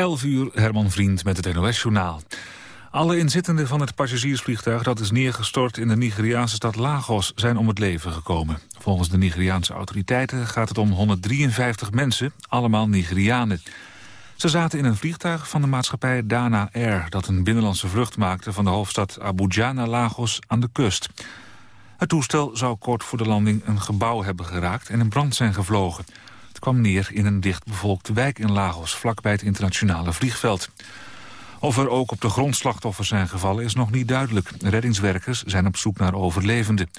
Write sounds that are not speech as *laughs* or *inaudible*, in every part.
11 uur, Herman Vriend met het NOS-journaal. Alle inzittenden van het passagiersvliegtuig dat is neergestort in de Nigeriaanse stad Lagos zijn om het leven gekomen. Volgens de Nigeriaanse autoriteiten gaat het om 153 mensen, allemaal Nigerianen. Ze zaten in een vliegtuig van de maatschappij Dana Air... dat een binnenlandse vlucht maakte van de hoofdstad Abuja naar Lagos aan de kust. Het toestel zou kort voor de landing een gebouw hebben geraakt en in brand zijn gevlogen. Kwam neer in een dichtbevolkte wijk in Lagos, vlakbij het internationale vliegveld. Of er ook op de grond slachtoffers zijn gevallen is nog niet duidelijk. Reddingswerkers zijn op zoek naar overlevenden.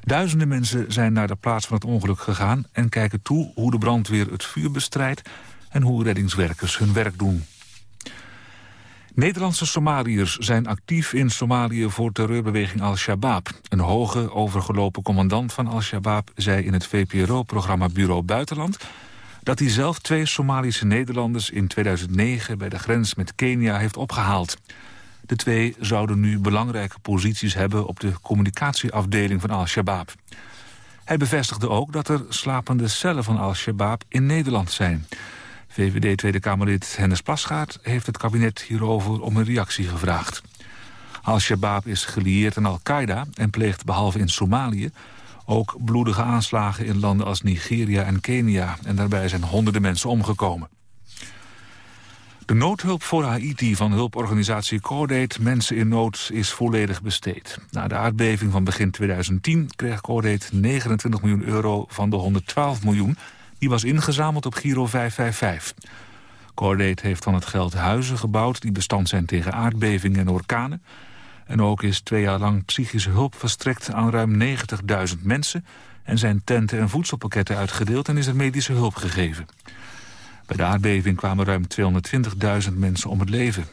Duizenden mensen zijn naar de plaats van het ongeluk gegaan... en kijken toe hoe de brandweer het vuur bestrijdt... en hoe reddingswerkers hun werk doen. Nederlandse Somaliërs zijn actief in Somalië voor terreurbeweging Al-Shabaab. Een hoge, overgelopen commandant van Al-Shabaab zei in het VPRO-programma Bureau Buitenland dat hij zelf twee Somalische Nederlanders in 2009 bij de grens met Kenia heeft opgehaald. De twee zouden nu belangrijke posities hebben op de communicatieafdeling van Al-Shabaab. Hij bevestigde ook dat er slapende cellen van Al-Shabaab in Nederland zijn. VVD Tweede Kamerlid Hennis Plasgaard heeft het kabinet hierover om een reactie gevraagd. Al-Shabaab is gelieerd aan Al-Qaeda en pleegt behalve in Somalië ook bloedige aanslagen in landen als Nigeria en Kenia. En daarbij zijn honderden mensen omgekomen. De noodhulp voor Haiti van hulporganisatie Cordate Mensen in Nood is volledig besteed. Na de aardbeving van begin 2010 kreeg Cordate 29 miljoen euro van de 112 miljoen... die was ingezameld op Giro 555. Cordate heeft van het geld huizen gebouwd die bestand zijn tegen aardbevingen en orkanen... En ook is twee jaar lang psychische hulp verstrekt aan ruim 90.000 mensen... en zijn tenten en voedselpakketten uitgedeeld en is er medische hulp gegeven. Bij de aardbeving kwamen ruim 220.000 mensen om het leven.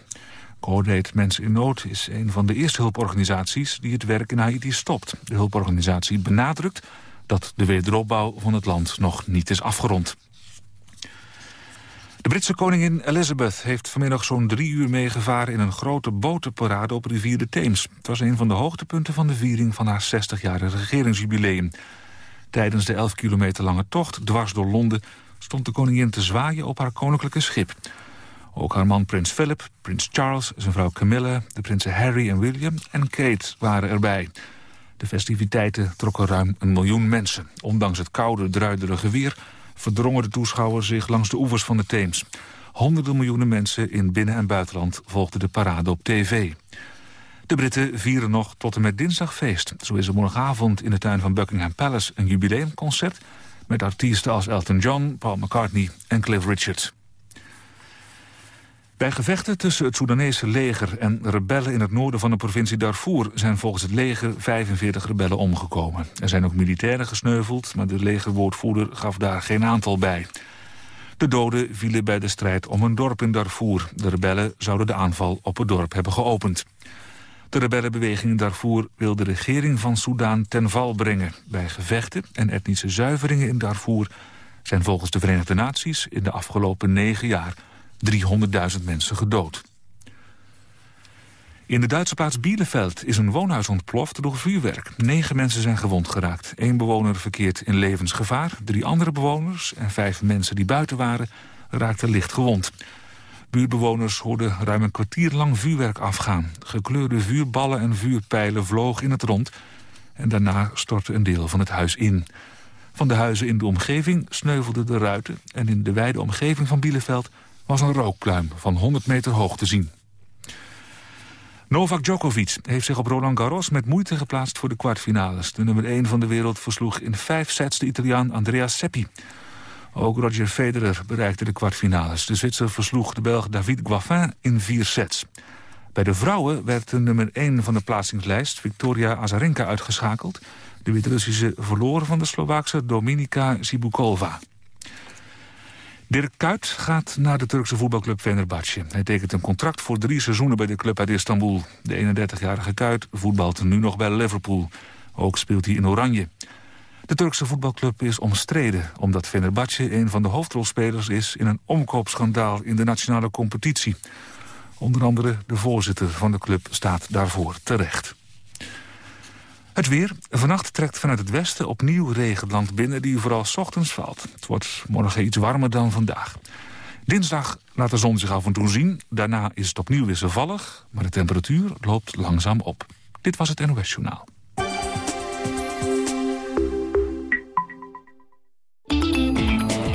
Coordinate Mensen in Nood is een van de eerste hulporganisaties... die het werk in Haiti stopt. De hulporganisatie benadrukt dat de wederopbouw van het land nog niet is afgerond. De Britse koningin Elizabeth heeft vanmiddag zo'n drie uur meegevaren... in een grote botenparade op rivier de Theems. Het was een van de hoogtepunten van de viering van haar 60-jarige regeringsjubileum. Tijdens de 11 kilometer lange tocht, dwars door Londen... stond de koningin te zwaaien op haar koninklijke schip. Ook haar man prins Philip, prins Charles, zijn vrouw Camilla... de prinsen Harry en William en Kate waren erbij. De festiviteiten trokken ruim een miljoen mensen. Ondanks het koude, druiderige weer verdrongen de toeschouwers zich langs de oevers van de Theems. Honderden miljoenen mensen in binnen- en buitenland volgden de parade op tv. De Britten vieren nog tot en met dinsdag feest. Zo is er morgenavond in de tuin van Buckingham Palace een jubileumconcert... met artiesten als Elton John, Paul McCartney en Cliff Richard. Bij gevechten tussen het Soedanese leger en rebellen in het noorden van de provincie Darfur zijn volgens het leger 45 rebellen omgekomen. Er zijn ook militairen gesneuveld, maar de legerwoordvoerder gaf daar geen aantal bij. De doden vielen bij de strijd om een dorp in Darfur. De rebellen zouden de aanval op het dorp hebben geopend. De rebellenbeweging in Darfur wil de regering van Soedan ten val brengen. Bij gevechten en etnische zuiveringen in Darfur zijn volgens de Verenigde Naties in de afgelopen negen jaar 300.000 mensen gedood. In de Duitse plaats Bielefeld is een woonhuis ontploft door vuurwerk. Negen mensen zijn gewond geraakt. Eén bewoner verkeert in levensgevaar. Drie andere bewoners en vijf mensen die buiten waren raakten licht gewond. Buurbewoners hoorden ruim een kwartier lang vuurwerk afgaan. Gekleurde vuurballen en vuurpijlen vlogen in het rond... en daarna stortte een deel van het huis in. Van de huizen in de omgeving sneuvelden de ruiten... en in de wijde omgeving van Bielefeld was een rookpluim van 100 meter hoog te zien. Novak Djokovic heeft zich op Roland Garros met moeite geplaatst voor de kwartfinales. De nummer 1 van de wereld versloeg in vijf sets de Italiaan Andrea Seppi. Ook Roger Federer bereikte de kwartfinales. De Zwitser versloeg de Belg David Goffin in vier sets. Bij de vrouwen werd de nummer 1 van de plaatsingslijst, Victoria Azarenka, uitgeschakeld. De Wit-Russische verloren van de Slovaakse Dominika Sibukova. Dirk Kuyt gaat naar de Turkse voetbalclub Fenerbahce. Hij tekent een contract voor drie seizoenen bij de club uit Istanbul. De 31-jarige Kuyt voetbalt nu nog bij Liverpool. Ook speelt hij in Oranje. De Turkse voetbalclub is omstreden... omdat Fenerbahce een van de hoofdrolspelers is... in een omkoopschandaal in de nationale competitie. Onder andere de voorzitter van de club staat daarvoor terecht. Het weer. Vannacht trekt vanuit het westen opnieuw regenland binnen... die vooral ochtends valt. Het wordt morgen iets warmer dan vandaag. Dinsdag laat de zon zich af en toe zien. Daarna is het opnieuw wisselvallig, maar de temperatuur loopt langzaam op. Dit was het NOS Journaal.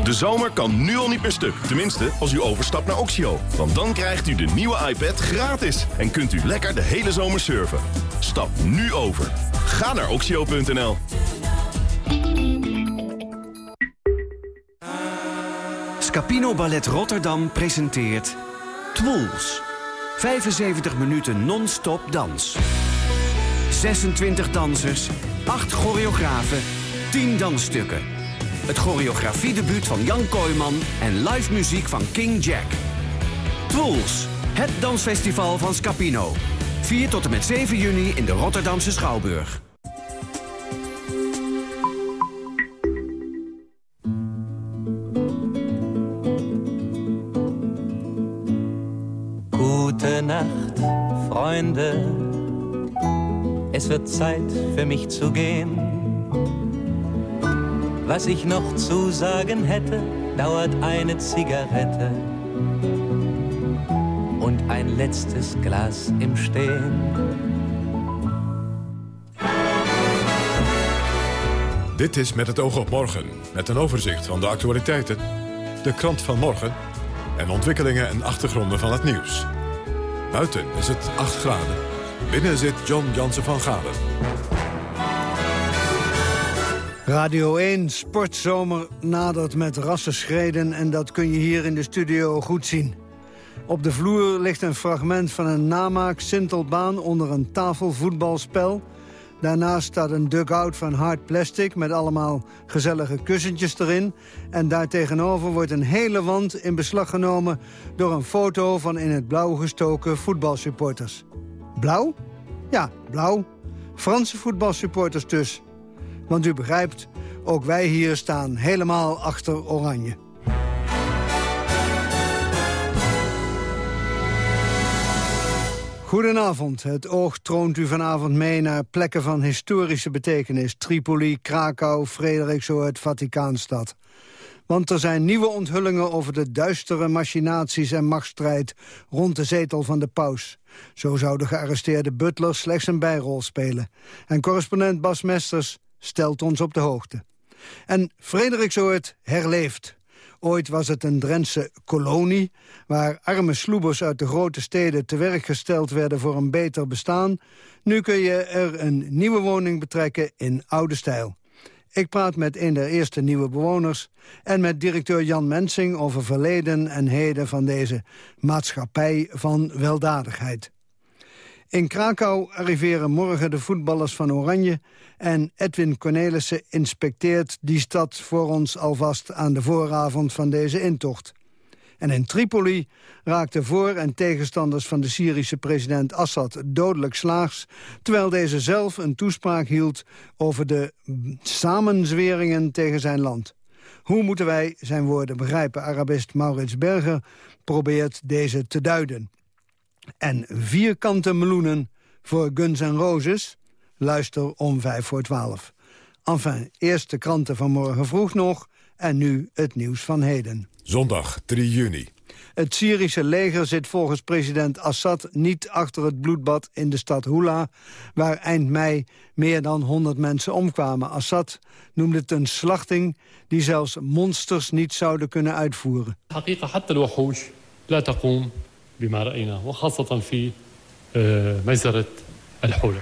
De zomer kan nu al niet meer stuk. Tenminste, als u overstapt naar Oxio. Want dan krijgt u de nieuwe iPad gratis. En kunt u lekker de hele zomer surfen. Stap nu over. Ga naar oxio.nl. Scapino Ballet Rotterdam presenteert Twools. 75 minuten non-stop dans. 26 dansers, 8 choreografen, 10 dansstukken. Het choreografiedebuut van Jan Kooijman en live muziek van King Jack. Twools, het dansfestival van Scapino. 4 tot en met 7 juni in de Rotterdamse Schouwburg. Nacht, Freunde. Es wird Zeit für mich zu gehen. Was ich noch zu sagen hätte, dauert eine Zigarette und ein letztes Glas im Stehen. Dit is Met het oog op morgen, met een overzicht van de actualiteiten, de krant van morgen en ontwikkelingen en achtergronden van het nieuws. Buiten is het 8 graden. Binnen zit John Jansen van Galen. Radio 1 Sportzomer nadert met rassenschreden en dat kun je hier in de studio goed zien. Op de vloer ligt een fragment van een namaak Sintelbaan onder een tafelvoetbalspel. Daarnaast staat een dugout van hard plastic met allemaal gezellige kussentjes erin. En daartegenover wordt een hele wand in beslag genomen door een foto van in het blauw gestoken voetbalsupporters. Blauw? Ja, blauw. Franse voetbalsupporters dus. Want u begrijpt, ook wij hier staan helemaal achter Oranje. Goedenavond. Het oog troont u vanavond mee naar plekken van historische betekenis. Tripoli, Krakau, Frederiksoord, Vaticaanstad. Want er zijn nieuwe onthullingen over de duistere machinaties en machtsstrijd rond de zetel van de paus. Zo zou de gearresteerde butler slechts een bijrol spelen. En correspondent Bas Mesters stelt ons op de hoogte. En Frederiksoord herleeft. Ooit was het een Drentse kolonie... waar arme sloebers uit de grote steden te werk gesteld werden voor een beter bestaan. Nu kun je er een nieuwe woning betrekken in oude stijl. Ik praat met een der eerste nieuwe bewoners... en met directeur Jan Mensing over verleden en heden van deze maatschappij van weldadigheid. In Krakau arriveren morgen de voetballers van Oranje... en Edwin Cornelissen inspecteert die stad voor ons alvast... aan de vooravond van deze intocht. En in Tripoli raakten voor- en tegenstanders van de Syrische president Assad dodelijk slaags... terwijl deze zelf een toespraak hield over de samenzweringen tegen zijn land. Hoe moeten wij zijn woorden begrijpen? Arabist Maurits Berger probeert deze te duiden en vierkante meloenen voor Guns N' Roses. Luister om vijf voor twaalf. Enfin, eerst de kranten van morgen vroeg nog en nu het nieuws van heden. Zondag 3 juni. Het Syrische leger zit volgens president Assad niet achter het bloedbad in de stad Hula... waar eind mei meer dan 100 mensen omkwamen. Assad noemde het een slachting die zelfs monsters niet zouden kunnen uitvoeren. بما رأينا وخاصة في مجزرة الحولة.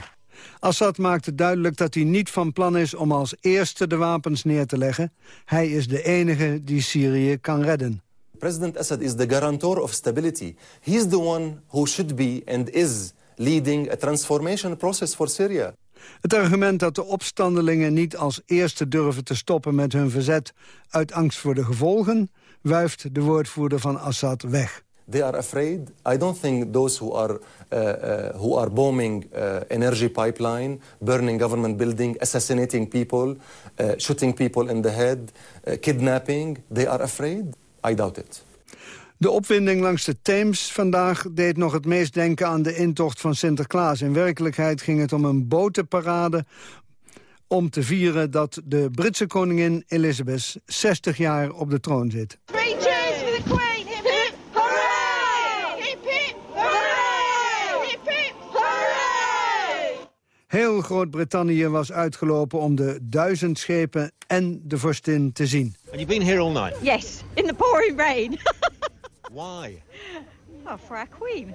Assad maakte duidelijk dat hij niet van plan is om als eerste de wapens neer te leggen. Hij is de enige die Syrië kan redden. President Assad is the guarantor of stability. He is the one who should be and is leading a transformation process for Syria. Het argument dat de opstandelingen niet als eerste durven te stoppen met hun verzet uit angst voor de gevolgen, wuift de woordvoerder van Assad weg. They are afraid. I don't think those who are, uh, uh, who are bombing uh, energy pipeline, burning government building, assassinating people, uh, shooting people in the head, uh, kidnapping, they are afraid. I doubt it. De opwinding langs de Theems vandaag deed nog het meest denken aan de intocht van Sinterklaas. In werkelijkheid ging het om een botenparade om te vieren dat de Britse koningin Elizabeth 60 jaar op de troon zit. Three cheers for the Queen! Heel Groot-Brittannië was uitgelopen om de duizend schepen en de vorstin te zien. And you've been here all night? Yes, in the pouring rain. *laughs* Why? oh, for our queen.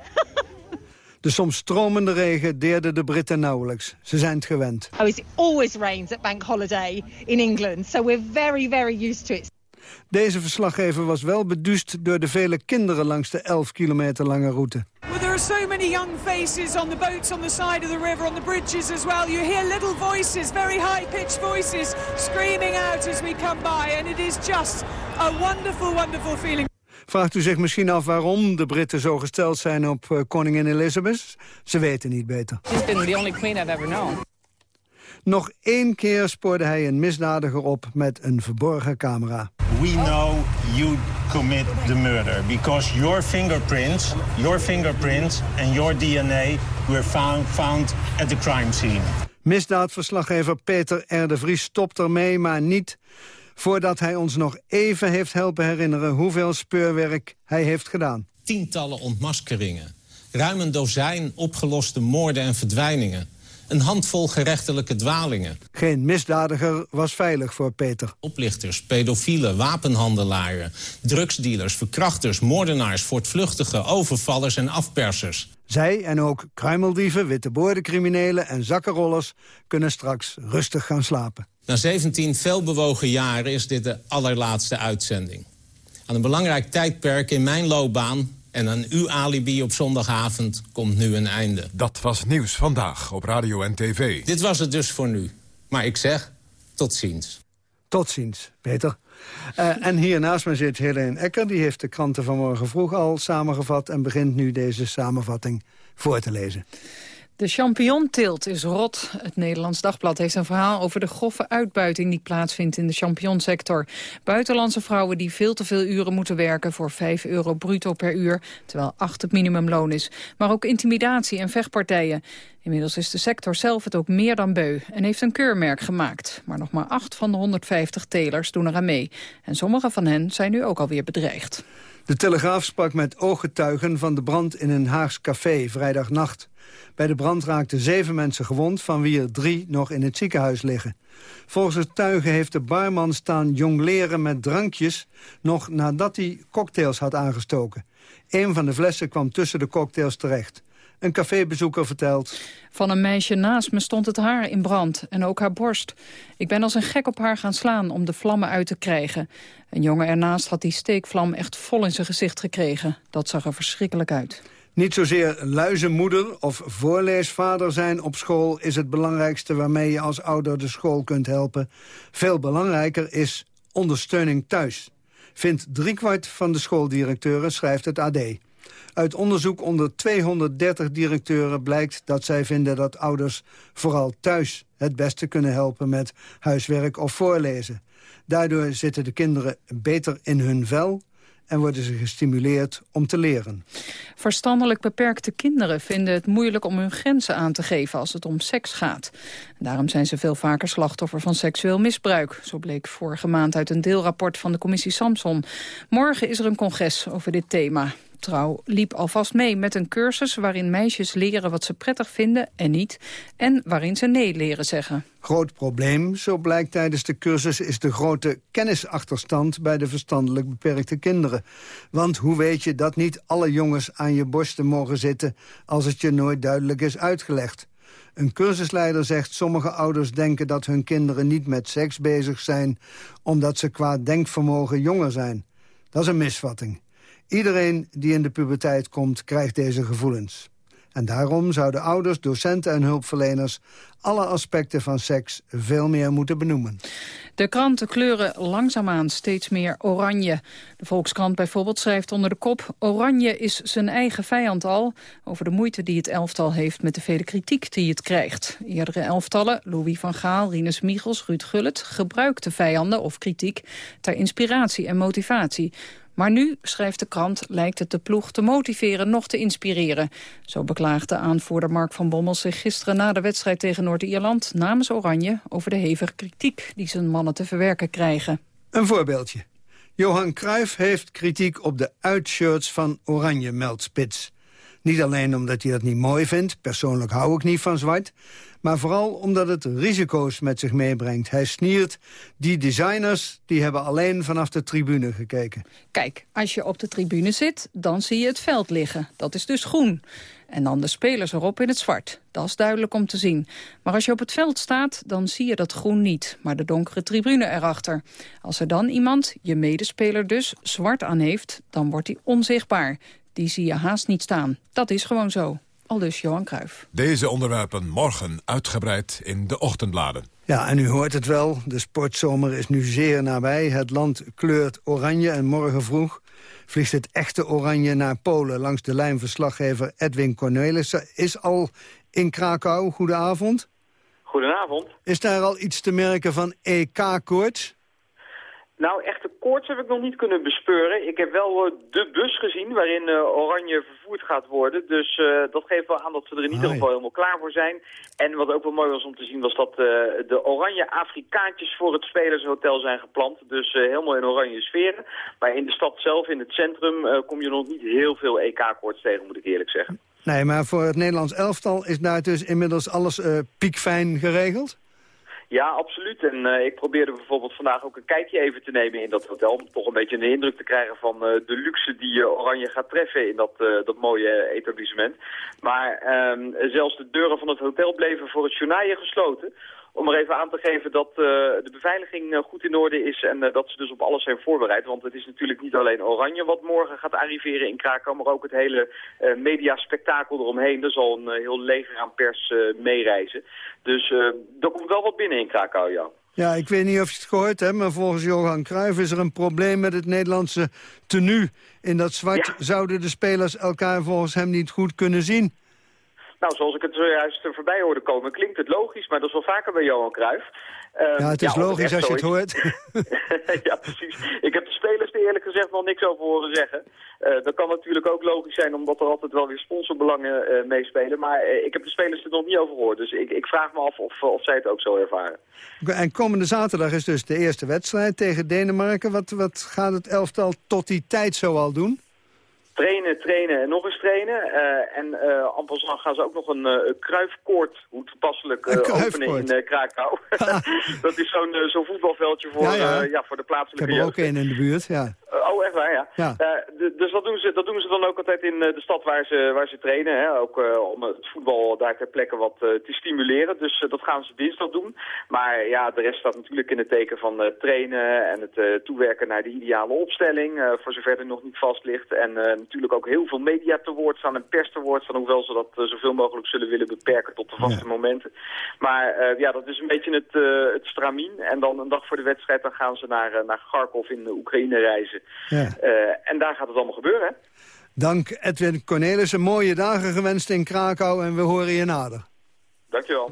De soms stromende regen deerde de Britten nauwelijks. Ze zijn het gewend. oh, it always rains at bank holiday in England, so we're very, very used to it. Deze verslaggever was wel beduust door de vele kinderen langs de 11 kilometer lange route. Well, there are so many young faces on the boats on the side of the river, on the bridges as well. You hear little voices, very high-pitched voices, screaming out as we come by. And it is just a wonderful, wonderful feeling. Vraagt u zich misschien af waarom de Britten zo gesteld zijn op uh, koningin Elizabeth? Ze weten niet beter. She's been the only queen I've ever known. Nog één keer spoorde hij een misdadiger op met een verborgen camera. We know you commit the murder because your fingerprints, your fingerprints and your DNA were found, found at the crime scene. Misdaadverslaggever Peter R. de Vries stopt ermee, maar niet voordat hij ons nog even heeft helpen herinneren hoeveel speurwerk hij heeft gedaan. Tientallen ontmaskeringen, ruim een dozijn opgeloste moorden en verdwijningen een handvol gerechtelijke dwalingen. Geen misdadiger was veilig voor Peter. Oplichters, pedofielen, wapenhandelaren, drugsdealers, verkrachters, moordenaars, voortvluchtigen, overvallers en afpersers. Zij en ook kruimeldieven, witteboordencriminelen en zakkenrollers kunnen straks rustig gaan slapen. Na 17 veelbewogen jaren is dit de allerlaatste uitzending. Aan een belangrijk tijdperk in mijn loopbaan en aan uw alibi op zondagavond komt nu een einde. Dat was Nieuws Vandaag op Radio en TV. Dit was het dus voor nu. Maar ik zeg, tot ziens. Tot ziens, Peter. Uh, en hier naast me zit Helene Ecker. Die heeft de kranten van morgen vroeg al samengevat... en begint nu deze samenvatting voor te lezen. De champignonteelt is rot. Het Nederlands Dagblad heeft een verhaal over de grove uitbuiting die plaatsvindt in de champignonsector. Buitenlandse vrouwen die veel te veel uren moeten werken voor 5 euro bruto per uur, terwijl 8 het minimumloon is. Maar ook intimidatie en vechtpartijen. Inmiddels is de sector zelf het ook meer dan beu en heeft een keurmerk gemaakt. Maar nog maar 8 van de 150 telers doen eraan mee. En sommige van hen zijn nu ook alweer bedreigd. De Telegraaf sprak met ooggetuigen van de brand in een Haags café vrijdagnacht. Bij de brand raakten zeven mensen gewond, van wie er drie nog in het ziekenhuis liggen. Volgens het tuigen heeft de barman staan jongleren met drankjes... nog nadat hij cocktails had aangestoken. Een van de flessen kwam tussen de cocktails terecht. Een cafébezoeker vertelt... Van een meisje naast me stond het haar in brand en ook haar borst. Ik ben als een gek op haar gaan slaan om de vlammen uit te krijgen. Een jongen ernaast had die steekvlam echt vol in zijn gezicht gekregen. Dat zag er verschrikkelijk uit. Niet zozeer luizenmoeder of voorleesvader zijn op school... is het belangrijkste waarmee je als ouder de school kunt helpen. Veel belangrijker is ondersteuning thuis. Vindt driekwart van de schooldirecteuren, schrijft het AD. Uit onderzoek onder 230 directeuren blijkt dat zij vinden dat ouders vooral thuis het beste kunnen helpen met huiswerk of voorlezen. Daardoor zitten de kinderen beter in hun vel en worden ze gestimuleerd om te leren. Verstandelijk beperkte kinderen vinden het moeilijk om hun grenzen aan te geven als het om seks gaat. Daarom zijn ze veel vaker slachtoffer van seksueel misbruik. Zo bleek vorige maand uit een deelrapport van de commissie Samson. Morgen is er een congres over dit thema. Trouw liep alvast mee met een cursus waarin meisjes leren wat ze prettig vinden en niet. En waarin ze nee leren zeggen. Groot probleem, zo blijkt tijdens de cursus, is de grote kennisachterstand bij de verstandelijk beperkte kinderen. Want hoe weet je dat niet alle jongens aan je borsten mogen zitten als het je nooit duidelijk is uitgelegd? Een cursusleider zegt sommige ouders denken dat hun kinderen niet met seks bezig zijn... omdat ze qua denkvermogen jonger zijn. Dat is een misvatting. Iedereen die in de puberteit komt, krijgt deze gevoelens. En daarom zouden ouders, docenten en hulpverleners... alle aspecten van seks veel meer moeten benoemen. De kranten kleuren langzaamaan steeds meer oranje. De Volkskrant bijvoorbeeld schrijft onder de kop... Oranje is zijn eigen vijand al... over de moeite die het elftal heeft met de vele kritiek die het krijgt. Eerdere elftallen, Louis van Gaal, Rinus Michels, Ruud Gullit... gebruikten vijanden of kritiek ter inspiratie en motivatie... Maar nu, schrijft de krant, lijkt het de ploeg te motiveren, nog te inspireren. Zo beklaagde aanvoerder Mark van Bommel zich gisteren na de wedstrijd tegen Noord-Ierland namens Oranje over de hevige kritiek die zijn mannen te verwerken krijgen. Een voorbeeldje. Johan Cruijff heeft kritiek op de uitshirts van Oranje, meldt Spits. Niet alleen omdat hij dat niet mooi vindt, persoonlijk hou ik niet van zwart... maar vooral omdat het risico's met zich meebrengt. Hij sniert die designers, die hebben alleen vanaf de tribune gekeken. Kijk, als je op de tribune zit, dan zie je het veld liggen. Dat is dus groen. En dan de spelers erop in het zwart. Dat is duidelijk om te zien. Maar als je op het veld staat, dan zie je dat groen niet. Maar de donkere tribune erachter. Als er dan iemand, je medespeler dus, zwart aan heeft... dan wordt hij onzichtbaar. Die zie je haast niet staan. Dat is gewoon zo. Al dus Johan Cruijff. Deze onderwerpen morgen uitgebreid in de ochtendbladen. Ja, en u hoort het wel. De sportzomer is nu zeer nabij. Het land kleurt oranje en morgen vroeg vliegt het echte oranje naar Polen... langs de lijnverslaggever Edwin Cornelissen. Is al in Krakau. Goedenavond. Goedenavond. Is daar al iets te merken van EK-koorts? Nou, echte koorts heb ik nog niet kunnen bespeuren. Ik heb wel uh, de bus gezien waarin uh, Oranje vervoerd gaat worden. Dus uh, dat geeft wel aan dat ze er in ieder geval helemaal klaar voor zijn. En wat ook wel mooi was om te zien was dat de oranje Afrikaantjes voor het Spelershotel zijn geplant. Dus helemaal in oranje sferen. Maar in de stad zelf, in het centrum, kom je nog niet heel veel EK-koorts tegen, moet ik eerlijk zeggen. Nee, maar voor het Nederlands elftal is daar dus inmiddels alles piekfijn geregeld? Ja, absoluut. En uh, ik probeerde bijvoorbeeld vandaag ook een kijkje even te nemen in dat hotel... om toch een beetje een indruk te krijgen van uh, de luxe die uh, Oranje gaat treffen in dat, dat mooie etablissement. Maar ehm, zelfs de deuren van het hotel bleven voor het journaaien gesloten om er even aan te geven dat uh, de beveiliging uh, goed in orde is en uh, dat ze dus op alles zijn voorbereid. Want het is natuurlijk niet alleen Oranje wat morgen gaat arriveren in Krakau, maar ook het hele mediaspectakel eromheen. Er zal een heel leger aan pers meereizen. Dus er komt wel wat binnen in Krakau, ja. Ja, ik weet niet of je het gehoord hebt, maar volgens Johan Cruijff is er een probleem met het Nederlandse tenue. In dat zwart zouden de spelers elkaar volgens hem niet goed kunnen zien. Nou, zoals ik het zojuist voorbij hoorde komen, klinkt het logisch, maar dat is wel vaker bij Johan Cruijff. Um, ja, het is logisch als je het hoort. *laughs* ja, precies. Ik heb de spelers er eerlijk gezegd nog niks over horen zeggen. Uh, dat kan natuurlijk ook logisch zijn, omdat er altijd wel weer sponsorbelangen uh, meespelen. Maar uh, ik heb de spelers er nog niet over gehoord. Dus ik, ik vraag me af of, of zij het ook zo ervaren. En komende zaterdag is dus de eerste wedstrijd tegen Denemarken. Wat, wat gaat het elftal tot die tijd zoal doen? Trainen, trainen en nog eens trainen. Uh, en uh, passant gaan ze ook nog een uh, kruifkoord, hoe toepasselijk, uh, openen in Krakau. *laughs* *laughs* dat is zo'n zo'n voetbalveldje voor, ja, ja. ja, voor de plaatselijke Ik heb er ook een in de buurt, ja. oh, echt waar, ja. ja. dus dat doen, ze, dat doen ze dan ook altijd in de stad waar ze, waar ze trainen. Hè? Ook om het voetbal daar ter plekke wat te stimuleren. Dus dat gaan ze dinsdag doen. Maar ja, de rest staat natuurlijk in het teken van trainen en het toewerken naar de ideale opstelling. voor zover er nog niet vast ligt. En natuurlijk ook heel veel media te woord staan en pers te woord staan. Hoewel ze dat zoveel mogelijk zullen willen beperken tot de vaste ja. momenten. Maar uh, ja, dat is een beetje het, uh, het stramien. En dan een dag voor de wedstrijd dan gaan ze naar, naar Kharkov in de Oekraïne reizen. Ja. en daar gaat het allemaal gebeuren. Hè? Dank Edwin Cornelissen. Mooie dagen gewenst in Krakau en we horen je nader. Dankjewel.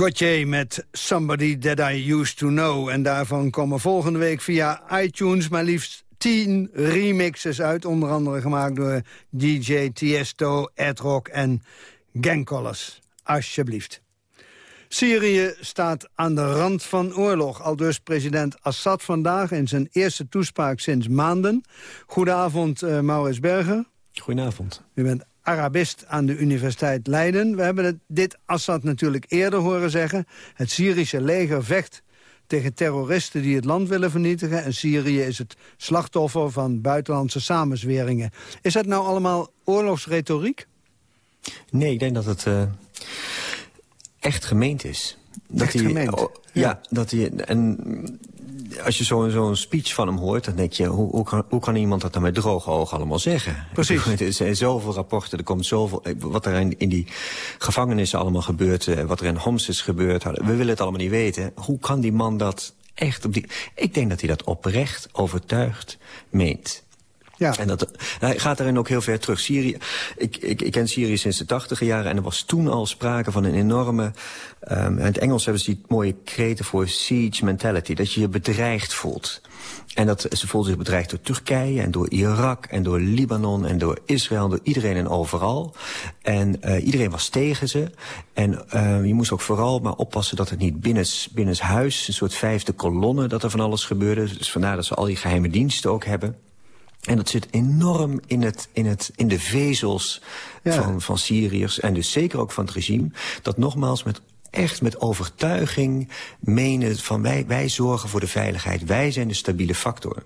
Gauthier met Somebody That I Used To Know. En daarvan komen volgende week via iTunes maar liefst tien remixes uit. Onder andere gemaakt door DJ Tiesto, Ed Rock en Gang Colors. Alsjeblieft. Syrië staat aan de rand van oorlog. Al dus president Assad vandaag in zijn eerste toespraak sinds maanden. Goedenavond, uh, Maurits Berger. Goedenavond. U bent Arabist aan de Universiteit Leiden. We hebben het, dit Assad natuurlijk eerder horen zeggen. Het Syrische leger vecht tegen terroristen die het land willen vernietigen... en Syrië is het slachtoffer van buitenlandse samenzweringen. Is dat nou allemaal oorlogsretoriek? Nee, ik denk dat het uh, echt gemeend is. Dat echt hij, gemeend? Oh, ja. ja, dat hij... En als je zo'n zo speech van hem hoort, dan denk je... Hoe, hoe, kan, hoe kan iemand dat dan met droge ogen allemaal zeggen? Precies. Er zijn zoveel rapporten, er komt zoveel... Wat er in, in die gevangenissen allemaal gebeurt, eh, wat er in Homs is gebeurd... We willen het allemaal niet weten. Hoe kan die man dat echt op die... Ik denk dat hij dat oprecht overtuigd meent. Ja. En dat, hij gaat daarin ook heel ver terug. Syrië, ik, ik, ik ken Syrië sinds de tachtige jaren en er was toen al sprake van een enorme... Um, in het Engels hebben ze die mooie kreten voor siege mentality. Dat je je bedreigd voelt. En dat, ze voelden zich bedreigd door Turkije en door Irak en door Libanon en door Israël, door iedereen en overal. En uh, iedereen was tegen ze. En uh, je moest ook vooral maar oppassen dat het niet binnen, binnen huis, een soort vijfde kolonne, dat er van alles gebeurde. Dus vandaar dat ze al die geheime diensten ook hebben. En dat zit enorm in, het, in, het, in de vezels ja. van, van Syriërs en dus zeker ook van het regime... dat nogmaals met echt met overtuiging menen van wij, wij zorgen voor de veiligheid. Wij zijn de stabiele factor.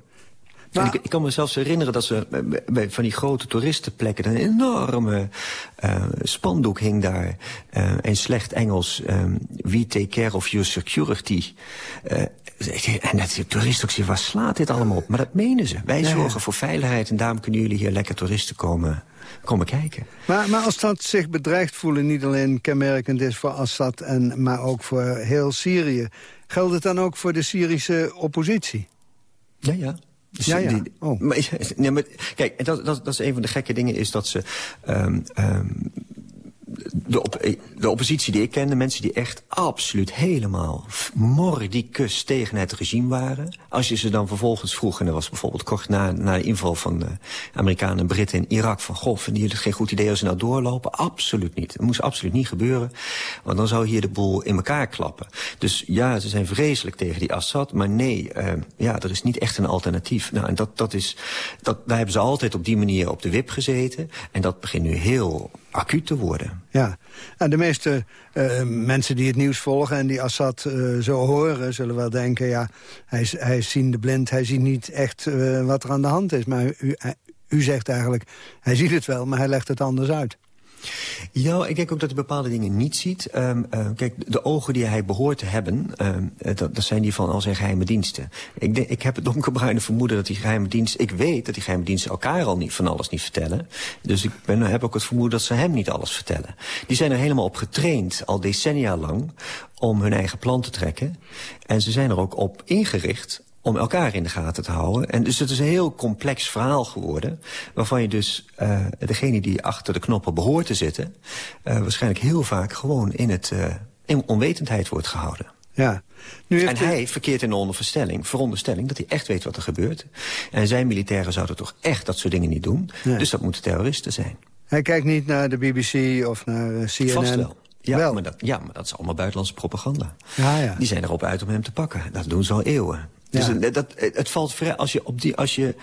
Ik, ik, kan me zelfs herinneren dat ze bij, van die grote toeristenplekken... een enorme uh, spandoek hing daar uh, in slecht Engels. Um, We take care of your security. Uh, en dat de toeristen ook zeggen, waar slaat dit allemaal op? Maar dat menen ze. Wij zorgen voor veiligheid en daarom kunnen jullie hier lekker toeristen komen, komen kijken. Maar, maar als dat zich bedreigd voelen niet alleen kenmerkend is voor Assad... En, maar ook voor heel Syrië... geldt het dan ook voor de Syrische oppositie? Ja, ja. Dus ja, ja. Oh. maar, *laughs* nee, maar, kijk, dat, dat, dat is een van de gekke dingen is dat ze... Um, um, de, op, de oppositie die ik kende, mensen die echt absoluut helemaal mordicus tegen het regime waren. Als je ze dan vervolgens vroeg, en dat was bijvoorbeeld kort na, na de inval van de Amerikanen en Britten in Irak, van goh, vinden jullie het geen goed idee als ze nou doorlopen? Absoluut niet. Het moest absoluut niet gebeuren, want dan zou hier de boel in elkaar klappen. Dus ja, ze zijn vreselijk tegen die Assad, maar nee, uh, ja, er is niet echt een alternatief. Nou, en dat, dat is, dat, daar hebben ze altijd op die manier op de wip gezeten, en dat begint nu heel acuut te worden. Ja, en de meeste uh, mensen die het nieuws volgen en die Assad uh, zo horen... zullen wel denken, ja, hij hij is ziende blind, hij ziet niet echt uh, wat er aan de hand is. Maar u, u zegt eigenlijk, hij ziet het wel, maar hij legt het anders uit. Ja, ik denk ook dat hij bepaalde dingen niet ziet. Um, uh, kijk, de ogen die hij behoort te hebben, um, dat, dat, zijn die van al zijn geheime diensten. Ik, denk, ik heb het donkerbruine vermoeden dat die geheime diensten... Ik weet dat die geheime diensten elkaar al niet van alles niet vertellen. Dus ik ben, heb ook het vermoeden dat ze hem niet alles vertellen. Die zijn er helemaal op getraind, al decennia lang, om hun eigen plan te trekken. En ze zijn er ook op ingericht om elkaar in de gaten te houden. En dus het is een heel complex verhaal geworden... waarvan je dus uh, degene die achter de knoppen behoort te zitten... Uh, waarschijnlijk heel vaak gewoon in, het, uh, in onwetendheid wordt gehouden. Ja. Nu en hij verkeert in de onderverstelling, veronderstelling dat hij echt weet wat er gebeurt. En zijn militairen zouden toch echt dat soort dingen niet doen. Nee. Dus dat moeten terroristen zijn. Hij kijkt niet naar de BBC of naar CNN? Vast wel. Ja, wel. Maar dat, ja, maar dat is allemaal buitenlandse propaganda. Ja, ja. Die zijn erop uit om hem te pakken. Dat doen ze al eeuwen. Dus ja. dat, het valt vrij, als je, op die, als je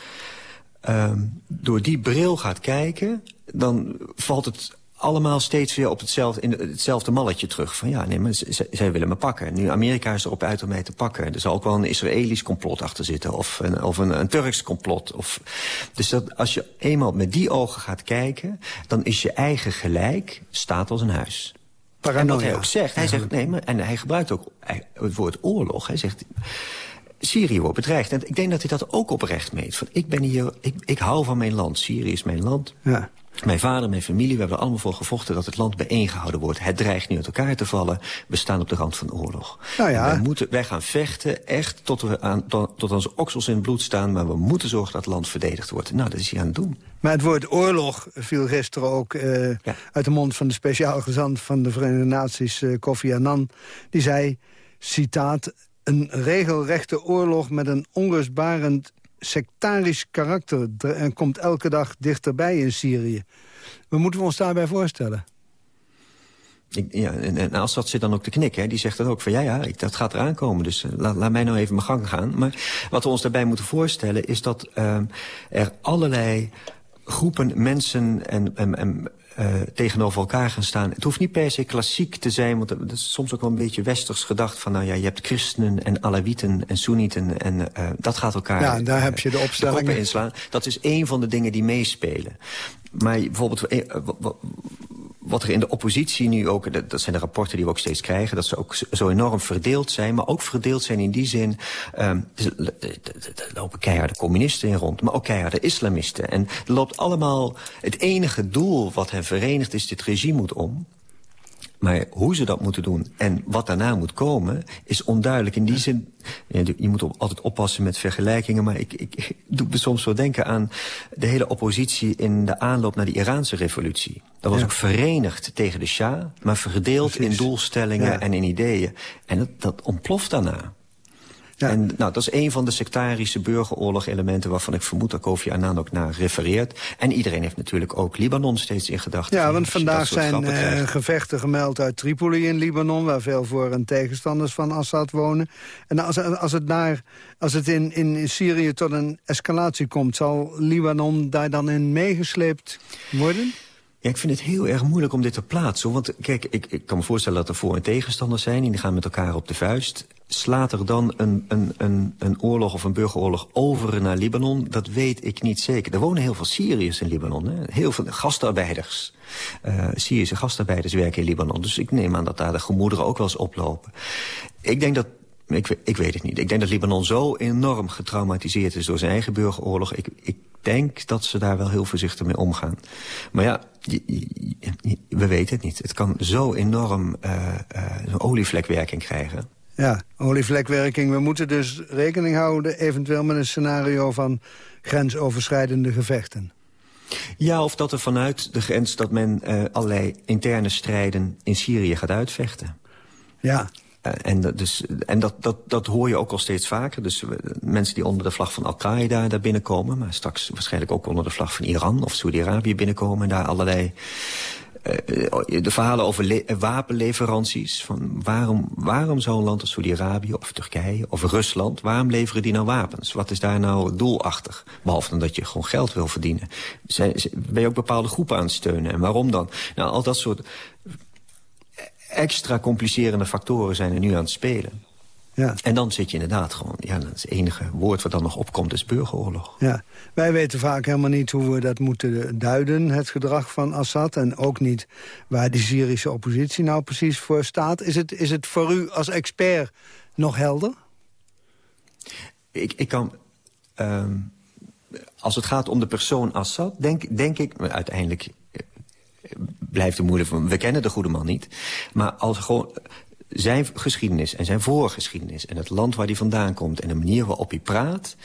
um, door die bril gaat kijken... dan valt het allemaal steeds weer op hetzelfde, in hetzelfde malletje terug. Van ja, nee, maar zij willen me pakken. Nu, Amerika is erop uit om mij te pakken. Er zal ook wel een Israëlisch complot achter zitten. Of een, of een, een Turks complot. Of, dus dat, als je eenmaal met die ogen gaat kijken... dan is je eigen gelijk staat als een huis. Paranoia. En wat hij ook zegt, hij zegt, nee, maar, en hij gebruikt ook het woord oorlog. Hij zegt, Syrië wordt bedreigd. En ik denk dat hij dat ook oprecht meet. Van, ik ben hier, ik, ik hou van mijn land. Syrië is mijn land. Ja. Mijn vader, mijn familie, we hebben er allemaal voor gevochten... dat het land bijeengehouden wordt. Het dreigt nu uit elkaar te vallen. We staan op de rand van oorlog. Nou ja. Wij, moeten, wij gaan vechten, echt tot, we aan, tot, tot onze oksels in het bloed staan... maar we moeten zorgen dat het land verdedigd wordt. Nou, dat is hij aan het doen. Maar het woord oorlog viel gisteren ook uh, uit de mond van de speciaal gezant... van de Verenigde Naties, uh, Kofi Annan. Die zei, citaat... een regelrechte oorlog met een onrustbarend sectarisch karakter en komt elke dag dichterbij in Syrië. Wat moeten we ons daarbij voorstellen? Ik, ja, en, en Assad zit dan ook te knikken. Die zegt dan ook van ja, ja, dat gaat eraan komen. Dus uh, laat, mij nou even mijn gang gaan. Maar wat we ons daarbij moeten voorstellen... is dat uh, er allerlei groepen mensen en, en, en uh, tegenover elkaar gaan staan. Het hoeft niet per se klassiek te zijn, want dat is soms ook wel een beetje westers gedacht. Van nou ja, je hebt christenen en alawieten en soenieten en uh, dat gaat elkaar Ja, daar uh, heb je de opstellingen. inslaan. Dat is één van de dingen die meespelen. Maar bijvoorbeeld wat er in de oppositie nu ook... dat zijn de rapporten die we ook steeds krijgen... dat ze ook zo enorm verdeeld zijn. Maar ook verdeeld zijn in die zin... Um, er lopen keiharde communisten in rond... maar ook keiharde islamisten. En er loopt allemaal... het enige doel wat hen verenigt is dit regime moet om... Maar hoe ze dat moeten doen en wat daarna moet komen... is onduidelijk. In die zin, je moet altijd oppassen met vergelijkingen... maar ik, ik, *laughs* ik doe me soms zo denken aan de hele oppositie... in de aanloop naar de Iraanse revolutie. Dat was ja. ook verenigd tegen de Shah... maar verdeeld Precies. in doelstellingen ja. en in ideeën. En dat, dat ontploft daarna. Ja. En nou, dat is een van de sectarische burgeroorlog-elementen... waarvan ik vermoed dat Kofi Annan ook naar refereert. En iedereen heeft natuurlijk ook Libanon steeds in gedachten. Ja, want vandaag zijn uh, gevechten gemeld uit Tripoli in Libanon... waar veel voor- en tegenstanders van Assad wonen. En als, als het, naar, als het in, in Syrië tot een escalatie komt... zal Libanon daar dan in meegesleept worden? Ja, ik vind het heel erg moeilijk om dit te plaatsen. Want kijk, ik, ik kan me voorstellen dat er voor- en tegenstanders zijn... die gaan met elkaar op de vuist. Slaat er dan een, een, een, een oorlog of een burgeroorlog over naar Libanon? Dat weet ik niet zeker. Er wonen heel veel Syriërs in Libanon. Hè? Heel veel gastarbeiders. Uh, Syrische gastarbeiders werken in Libanon. Dus ik neem aan dat daar de gemoederen ook wel eens oplopen. Ik denk dat ik, ik, weet het niet. Ik denk dat Libanon zo enorm getraumatiseerd is door zijn eigen burgeroorlog. Ik, ik denk dat ze daar wel heel voorzichtig mee omgaan. Maar ja, je, je, we weten het niet. Het kan zo enorm uh, uh, een olievlekwerking krijgen. Ja, olievlekwerking. We moeten dus rekening houden eventueel met een scenario van grensoverschrijdende gevechten. Ja, of dat er vanuit de grens dat men uh, allerlei interne strijden in Syrië gaat uitvechten. Ja, en dus, en dat, dat, dat hoor je ook al steeds vaker. Dus uh, mensen die onder de vlag van Al-Qaeda daar binnenkomen... maar straks waarschijnlijk ook onder de vlag van Iran of Saudi-Arabië binnenkomen... en daar allerlei uh, de verhalen over wapenleveranties. Van waarom, waarom zou een land als Saudi-Arabië of Turkije of Rusland... waarom leveren die nou wapens? Wat is daar nou doelachtig? Behalve dan dat je gewoon geld wil verdienen. Ben je ook bepaalde groepen aan het steunen? En waarom dan? Nou, al dat soort extra complicerende factoren zijn er nu aan het spelen. Ja. En dan zit je inderdaad gewoon... Ja, dat is het enige woord wat dan nog opkomt, is burgeroorlog. Ja. Wij weten vaak helemaal niet hoe we dat moeten duiden, het gedrag van Assad. En ook niet waar die Syrische oppositie nou precies voor staat. Is het, is het voor u als expert nog helder? Ik, ik kan... Um, als het gaat om de persoon Assad, denk, denk ik... Maar uiteindelijk blijft het moeilijk. We kennen de goede man niet. Maar als gewoon zijn geschiedenis en zijn voorgeschiedenis... en het land waar hij vandaan komt en de manier waarop hij praat...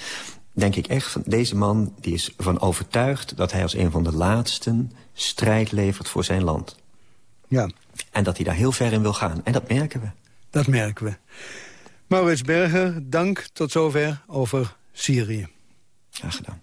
denk ik echt van deze man die is van overtuigd... dat hij als een van de laatsten strijd levert voor zijn land. Ja. En dat hij daar heel ver in wil gaan. En dat merken we. Dat merken we. Maurits Berger, dank tot zover over Syrië. Graag gedaan.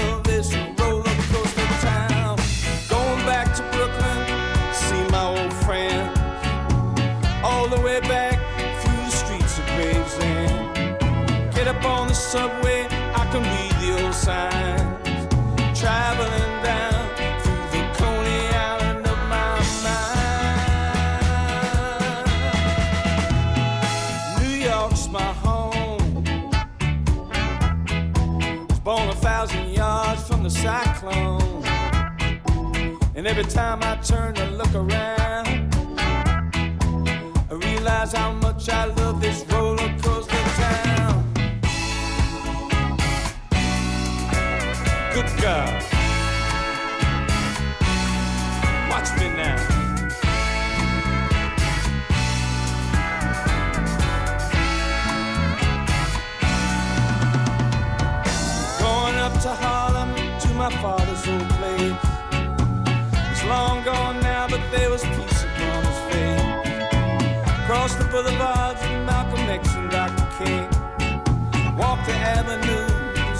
subway, I can read the old signs, traveling down through the Coney Island of my mind. New York's my home. Was born a thousand yards from the cyclone. And every time I turn to look around, I realize how much I love this roller Good Watch me now. Going up to Harlem to my father's old place. It's long gone now, but there was peace upon his face. Cross the boulevards of Malcolm X and Dr. King. Walk the avenues,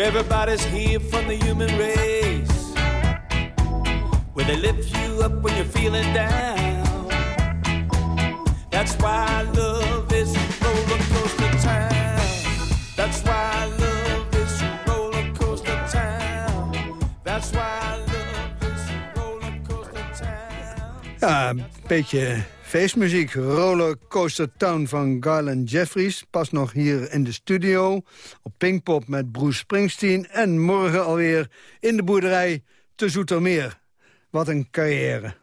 everybody's here from the human race, where they lift you up when you're feeling down. That's why love this roller coaster town. That's why love this roller coaster town. That's why love this roller coaster town. Ja, een beetje feestmuziek. Rollercoaster Town van Garland Jeffries. Pas nog hier in de studio. Op Pinkpop met Bruce Springsteen. En morgen alweer in de boerderij te Zoetermeer. Wat een carrière.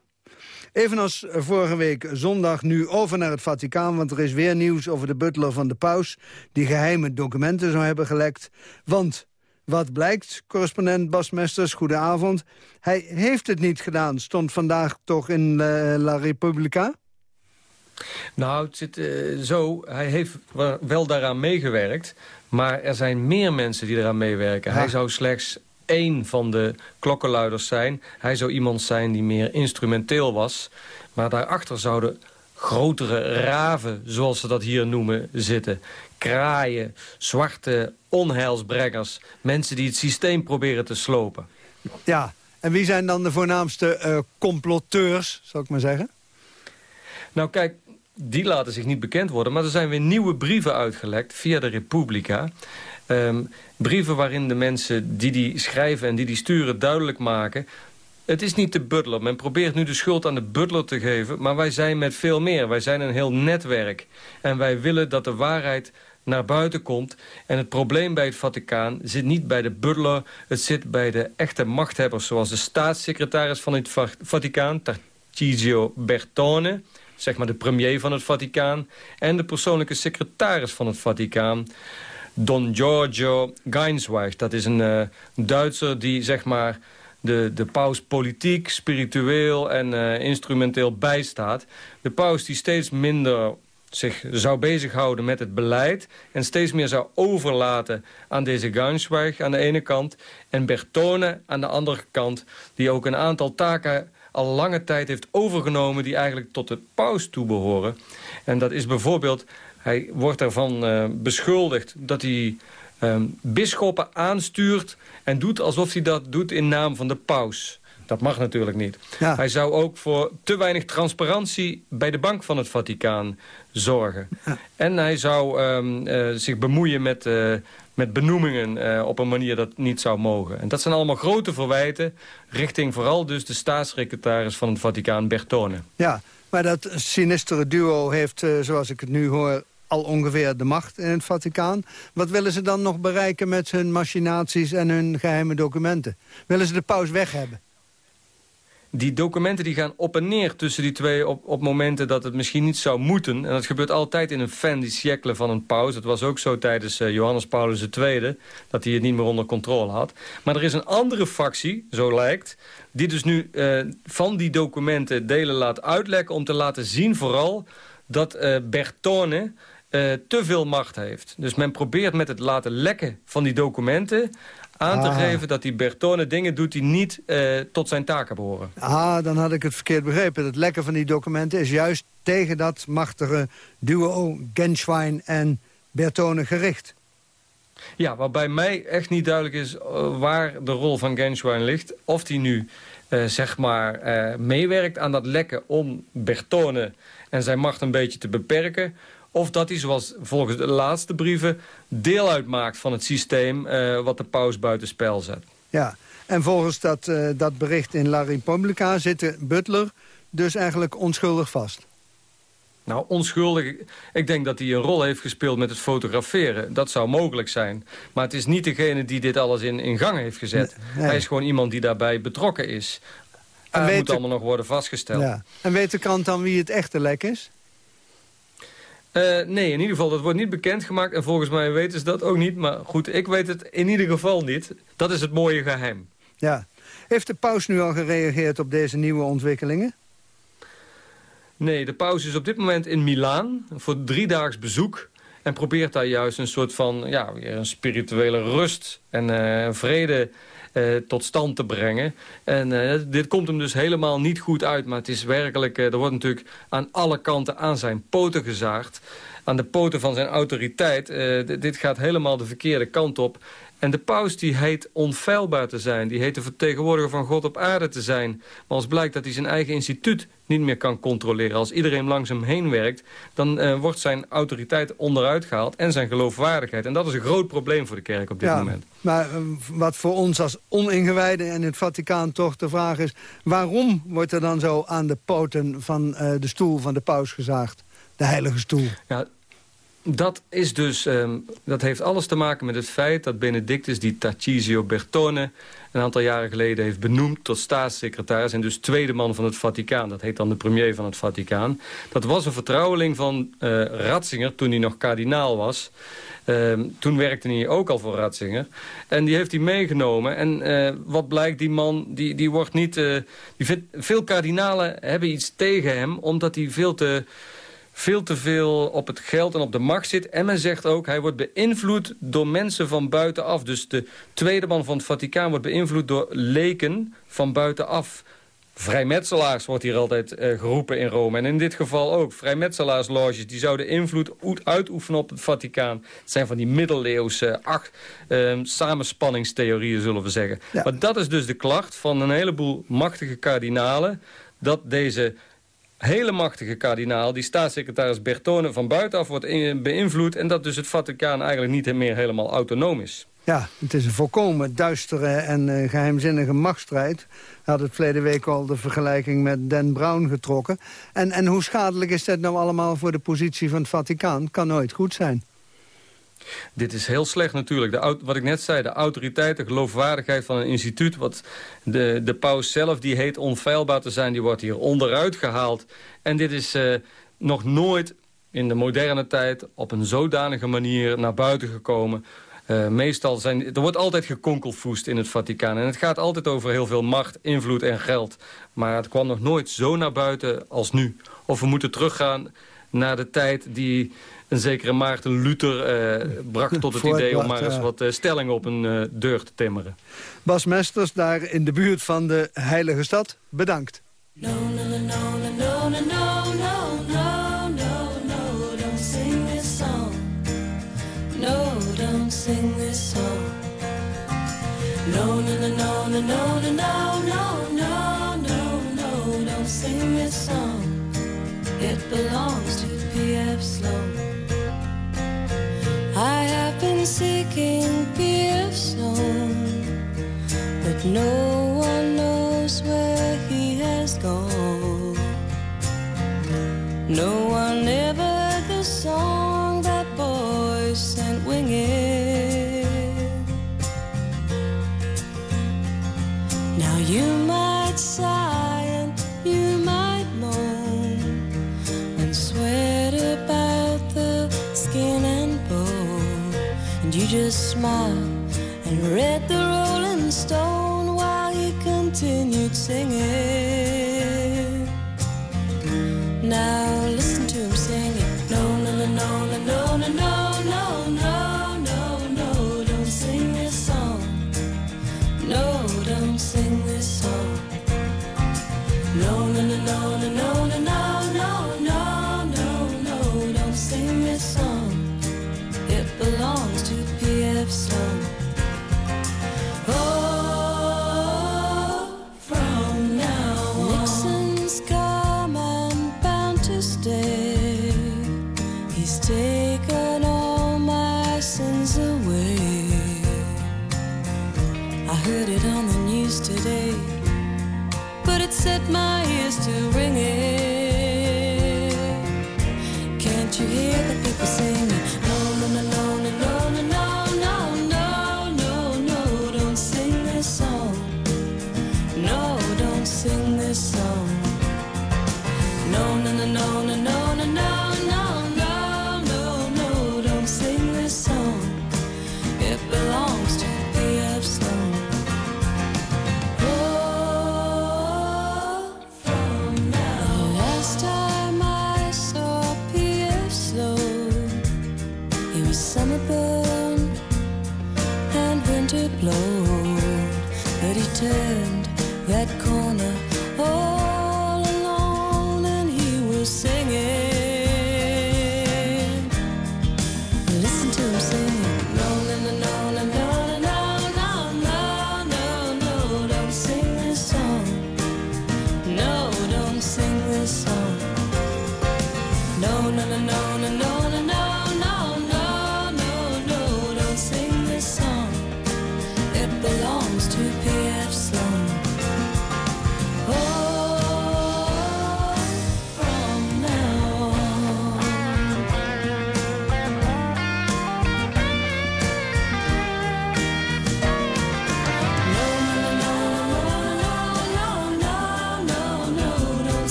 Evenals vorige week zondag nu over naar het Vaticaan... want er is weer nieuws over de butler van de paus... die geheime documenten zou hebben gelekt. Want wat blijkt, correspondent Bas Mesters, goedenavond. Hij heeft het niet gedaan, stond vandaag toch in eh, La Repubblica? Nou, het zit eh, zo. Hij heeft wel- daaraan meegewerkt. Maar er zijn meer mensen die eraan meewerken. Hij zou slechts één van de klokkenluiders zijn. Hij zou iemand zijn die meer instrumenteel was. Maar daarachter zouden grotere raven, zoals ze dat hier noemen, zitten. Kraaien, zwarte onheilsbrengers. Mensen die het systeem proberen te slopen. Ja, en wie zijn dan de voornaamste eh, comploteurs, zou ik maar zeggen? Nou kijk, die laten zich niet bekend worden. Maar er zijn weer nieuwe brieven uitgelekt via de Republica. Ehm, brieven waarin de mensen die die schrijven en die die sturen duidelijk maken... Het is niet de butler. Men probeert nu de schuld aan de butler te geven. Maar wij zijn met veel meer. Wij zijn een heel netwerk. En wij willen dat de waarheid naar buiten komt. En het probleem bij het Vaticaan zit niet bij de butler. Het zit bij de echte machthebbers. Zoals de staatssecretaris van het Va- Vaticaan, Tarcisio Bertone zeg maar de premier van het Vaticaan... en de persoonlijke secretaris van het Vaticaan... Don Giorgio Geinsweig. Dat is een eh, Duitser die zeg maar de, de paus politiek, spiritueel en eh, instrumenteel bijstaat. De paus die steeds minder zich zou bezighouden met het beleid... en steeds meer zou overlaten aan deze Geinsweig aan de ene kant... en Bertone aan de andere kant, die ook een aantal taken al lange tijd heeft overgenomen... die eigenlijk tot de paus toebehoren. En dat is bijvoorbeeld, hij wordt ervan eh, beschuldigd... dat hij eh, bisschoppen aanstuurt en doet alsof hij dat doet in naam van de paus. Dat mag natuurlijk niet. Hij zou ook voor te weinig transparantie bij de bank van het Vaticaan zorgen. En hij zou ehm, eh, zich bemoeien met, eh, met benoemingen eh, op een manier dat niet zou mogen. En dat zijn allemaal grote verwijten richting vooral dus de staatssecretaris van het Vaticaan, Bertone. Ja, maar dat sinistere duo heeft, zoals ik het nu hoor... al ongeveer de macht in het Vaticaan. Wat willen ze dan nog bereiken met hun machinaties en hun geheime documenten? Willen ze de paus weg hebben? Die documenten die gaan op en neer tussen die twee op, op momenten dat het misschien niet zou moeten. En dat gebeurt altijd in een fan die siècle van een paus. Dat was ook zo tijdens uh, Johannes Paulus II, dat hij het niet meer onder controle had. Maar er is een andere factie, zo lijkt, die dus nu uh, van die documenten delen laat uitlekken... om te laten zien vooral dat uh, Bertone te veel macht heeft. Dus men probeert met het laten lekken van die documenten aan te ah. geven dat die Bertone dingen doet die niet uh, tot zijn taken behoren. Ah, dan had ik het verkeerd begrepen. Het lekken van die documenten is juist tegen dat machtige duo Genschwein en Bertone gericht. Ja, waarbij mij echt niet duidelijk is uh, waar de rol van Genschwein ligt. Of die nu, uh, zeg maar, meewerkt aan dat lekken om Bertone en zijn macht een beetje te beperken of dat hij, zoals volgens de laatste brieven... deel uitmaakt van het systeem uh, wat de paus buitenspel zet. Ja, en volgens dat, uh, dat bericht in La Repubblica zit Butler dus eigenlijk onschuldig vast. Nou, onschuldig. Ik denk dat hij een rol heeft gespeeld met het fotograferen. Dat zou mogelijk zijn. Maar het is niet degene die dit alles in, in gang heeft gezet. Hij is gewoon iemand die daarbij betrokken is. En dat moet allemaal nog worden vastgesteld. Ja. En weet de krant dan wie het echte lek is? Uh, nee, in ieder geval, dat wordt niet bekendgemaakt. En volgens mij weten ze dat ook niet. Maar goed, ik weet het in ieder geval niet. Dat is het mooie geheim. Ja. Heeft de paus nu al gereageerd op deze nieuwe ontwikkelingen? Nee, de paus is op dit moment in Milaan voor driedaags bezoek. En probeert daar juist een soort van ja, weer een spirituele rust en uh, vrede uh, tot stand te brengen. En uh, dit komt hem dus helemaal niet goed uit. Maar het is werkelijk, uh, er wordt natuurlijk aan alle kanten aan zijn poten gezaagd. Aan de poten van zijn autoriteit. dit gaat helemaal de verkeerde kant op. En de paus die heet onfeilbaar te zijn. Die heet de vertegenwoordiger van God op aarde te zijn. Maar als blijkt dat hij zijn eigen instituut niet meer kan controleren... als iedereen langs hem heen werkt... dan uh, wordt zijn autoriteit onderuit gehaald en zijn geloofwaardigheid. En dat is een groot probleem voor de kerk op dit ja, moment. Maar uh, wat voor ons als oningewijden en het Vaticaan toch de vraag is... waarom wordt er dan zo aan de poten van uh, de stoel van de paus gezaagd? De heilige stoel. Ja, dat, is dus, um, dat heeft alles te maken met het feit dat Benedictus die Tarcisio Bertone een aantal jaren geleden heeft benoemd tot staatssecretaris... en dus tweede man van het Vaticaan. Dat heet dan de premier van het Vaticaan. Dat was een vertrouweling van uh, Ratzinger toen hij nog kardinaal was. Uh, toen werkte hij ook al voor Ratzinger. En die heeft hij meegenomen. En uh, wat blijkt, die man, die, die wordt niet... Vindt, veel kardinalen hebben iets tegen hem, omdat hij veel te veel te veel op het geld en op de macht zit. En men zegt ook, hij wordt beïnvloed door mensen van buitenaf. Dus de tweede man van het Vaticaan wordt beïnvloed door leken van buitenaf. Vrijmetselaars wordt hier altijd uh, geroepen in Rome. En in dit geval ook. Vrijmetselaarsloges die zouden invloed uitoefenen op het Vaticaan. Het zijn van die middeleeuwse acht, uh, samenspanningstheorieën, zullen we zeggen. Ja. Maar dat is dus de klacht van een heleboel machtige kardinalen... dat deze hele machtige kardinaal... die staatssecretaris Bertone van buitenaf wordt beïnvloed... en dat dus het Vaticaan eigenlijk niet meer helemaal autonoom is. Ja, het is een volkomen duistere en uh, geheimzinnige machtsstrijd. Hadden het verleden week al de vergelijking met Dan Brown getrokken. En, en hoe schadelijk is dat nou allemaal voor de positie van het Vaticaan? Kan nooit goed zijn. Dit is heel slecht natuurlijk. De, wat ik net zei, de autoriteit, de geloofwaardigheid van een instituut... wat de, de paus zelf, die heet onfeilbaar te zijn... die wordt hier onderuit gehaald. En dit is uh, nog nooit in de moderne tijd... op een zodanige manier naar buiten gekomen... Uh, meestal zijn, er wordt altijd gekonkelvoest in het Vaticaan. En het gaat altijd over heel veel macht, invloed en geld. Maar het kwam nog nooit zo naar buiten als nu. Of we moeten teruggaan naar de tijd die een zekere Maarten Luther eh, bracht tot het idee om maar eens wat uh, stellingen op een uh, deur te timmeren. Bas Mesters, daar in de buurt van de Heilige Stad, bedankt. No, no, no, no, no, no, no, no, no, no, don't sing this song. No, don't sing this song. No, no, no, no, no, no, no, no, no, no, no, don't sing this song. It belongs to P.F. Sloan. I have been seeking P.F. Sloan, but no one knows where he has gone. No one just smiled and read the Rolling Stone while he continued singing. Now heard it on the news today, but it set my ears to ringing. Can't you hear the people singing?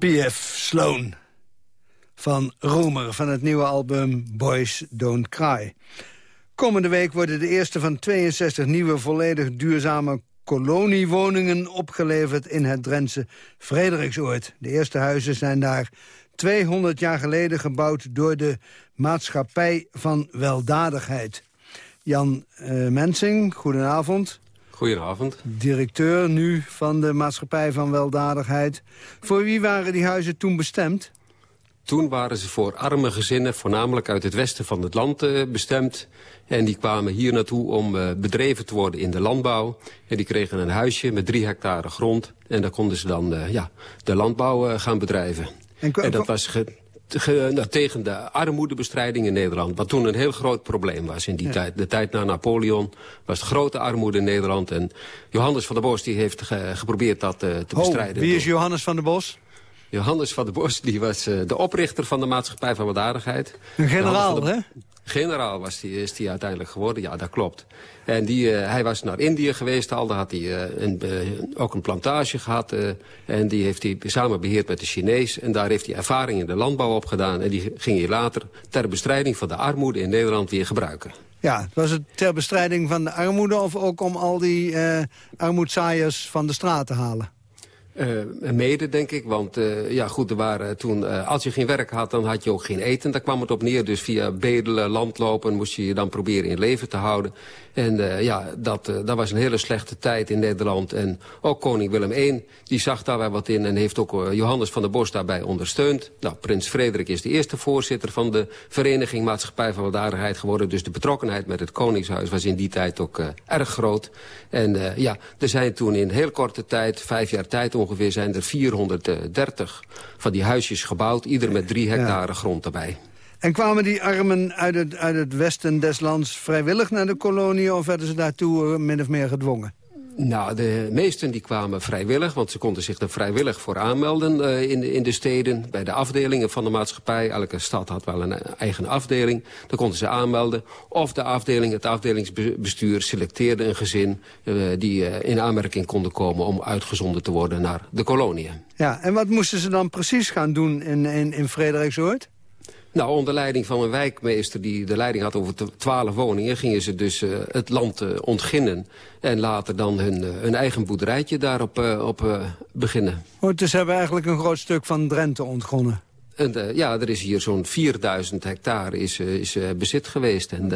P.F. Sloan van Roemer van het nieuwe album Boys Don't Cry. Komende week worden de eerste van 62 nieuwe volledig duurzame koloniewoningen opgeleverd in het Drentse Frederiksoord. De eerste huizen zijn daar 200 jaar geleden gebouwd door de Maatschappij van Weldadigheid. Jan eh, Mensing, goedenavond. Goedenavond. Directeur nu van de Maatschappij van Weldadigheid. Voor wie waren die huizen toen bestemd? Toen waren ze voor arme gezinnen, voornamelijk uit het westen van het land eh, bestemd. En die kwamen hier naartoe om eh, bedreven te worden in de landbouw. En die kregen een huisje met drie hectare grond. En daar konden ze dan eh, ja, de landbouw gaan bedrijven. En, En dat was ge- nou, tegen de armoedebestrijding in Nederland. Wat toen een heel groot probleem was in die Ja. tijd. De tijd na Napoleon was de grote armoede in Nederland. En Johannes van der Bos die heeft ge- geprobeerd dat eh, te Ho, bestrijden. wie is Johannes van der Bos? Johannes van der Bos die was eh, de oprichter van de Maatschappij van Weldadigheid. Een generaal, hè? Generaal was die, is die uiteindelijk geworden, ja, dat klopt. En die, eh, hij was naar Indië geweest al, daar had hij eh, een, eh, ook een plantage gehad. eh, en die heeft hij samen beheerd met de Chinees. En daar heeft hij ervaring in de landbouw opgedaan. En die ging hij later ter bestrijding van de armoede in Nederland weer gebruiken. Ja, was het ter bestrijding van de armoede... of ook om al die armoedzaaiers van de straat te halen? Eh, mede, denk ik. Want eh, ja, goed, er waren toen, eh, als je geen werk had, dan had je ook geen eten. Daar kwam het op neer. Dus via bedelen, landlopen moest je je dan proberen in leven te houden. En eh, ja, dat, eh, dat was een hele slechte tijd in Nederland. En ook koning Willem I, die zag daar wel wat in... en heeft ook eh, Johannes van der Bos daarbij ondersteund. Nou, prins Frederik is de eerste voorzitter van de Vereniging Maatschappij van Weldadigheid geworden. Dus de betrokkenheid met het Koningshuis was in die tijd ook erg groot. En ja, er zijn toen in heel korte tijd, vijf jaar tijd ongeveer... zijn er 430 van die huisjes gebouwd, ieder met drie hectare grond erbij. En kwamen die armen uit het, uit het westen des lands vrijwillig naar de kolonie... of werden ze daartoe eh, min of meer gedwongen? Nou, de meesten die kwamen vrijwillig, want ze konden zich er vrijwillig voor aanmelden uh, in, de, in de steden. Bij de afdelingen van de maatschappij. Elke stad had wel een eigen afdeling. Dan konden ze aanmelden. Of de afdeling, het afdelingsbestuur selecteerde een gezin uh, die uh, in aanmerking konden komen om uitgezonden te worden naar de koloniën. Ja, en wat moesten ze dan precies gaan doen in, in, in Frederiksoord? Nou, onder leiding van een wijkmeester die de leiding had over twaalf woningen... gingen ze dus uh, het land uh, ontginnen en later dan hun, uh, hun eigen boerderijtje daarop op, beginnen. Oh, dus hebben eigenlijk een groot stuk van Drenthe ontgonnen? En, ja, er is hier zo'n 4000 hectare is, is bezit geweest. En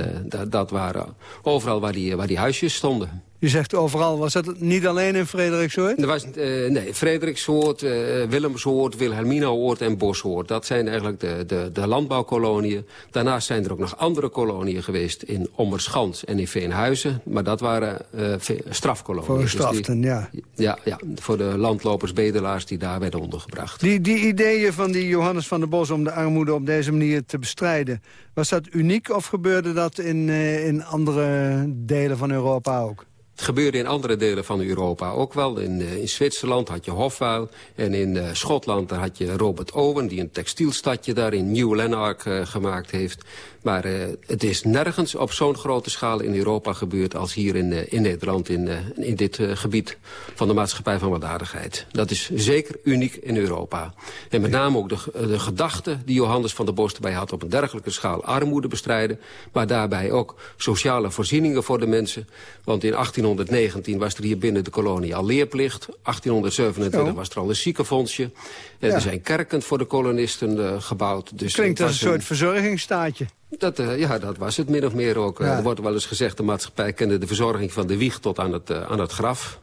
dat waren overal waar die, waar die huisjes stonden. Je zegt overal, was dat niet alleen in Frederiksoord? Er was, uh, nee, Frederiksoord, uh, Willemsoord, Wilhelminaoord en Boshoort. Dat zijn eigenlijk de, de, de landbouwkoloniën. Daarnaast zijn er ook nog andere koloniën geweest in Ommerschans en in Veenhuizen. Maar dat waren uh, strafkoloniën. Voor straften, dus ja. ja. Ja, voor de landlopers, bedelaars die daar werden ondergebracht. Die, die ideeën van die Johannes van der Bos om de armoede op deze manier te bestrijden... was dat uniek of gebeurde dat in, in andere delen van Europa ook? Het gebeurde in andere delen van Europa ook wel. In, uh, in Zwitserland had je Hofwijl. En in uh, Schotland daar had je Robert Owen... die een textielstadje daar in New Lanark uh, gemaakt heeft. Maar het is nergens op zo'n grote schaal in Europa gebeurd... als hier in, Nederland, in, in dit gebied van de maatschappij van waardigheid. Dat is zeker uniek in Europa. En met name ook de, gedachte die Johannes van der Bos erbij had... op een dergelijke schaal armoede bestrijden... maar daarbij ook sociale voorzieningen voor de mensen. Want in 1819 was er hier binnen de kolonie al leerplicht. 1827 oh. was er al een ziekenfondsje. Ja. Er zijn kerken voor de kolonisten uh, gebouwd. Dus Klinkt als een soort verzorgingsstaatje. Dat, uh, ja, dat was het min of meer ook. Ja. Er wordt wel eens gezegd, de maatschappij kende de verzorging van de wieg tot aan het, uh, aan het graf.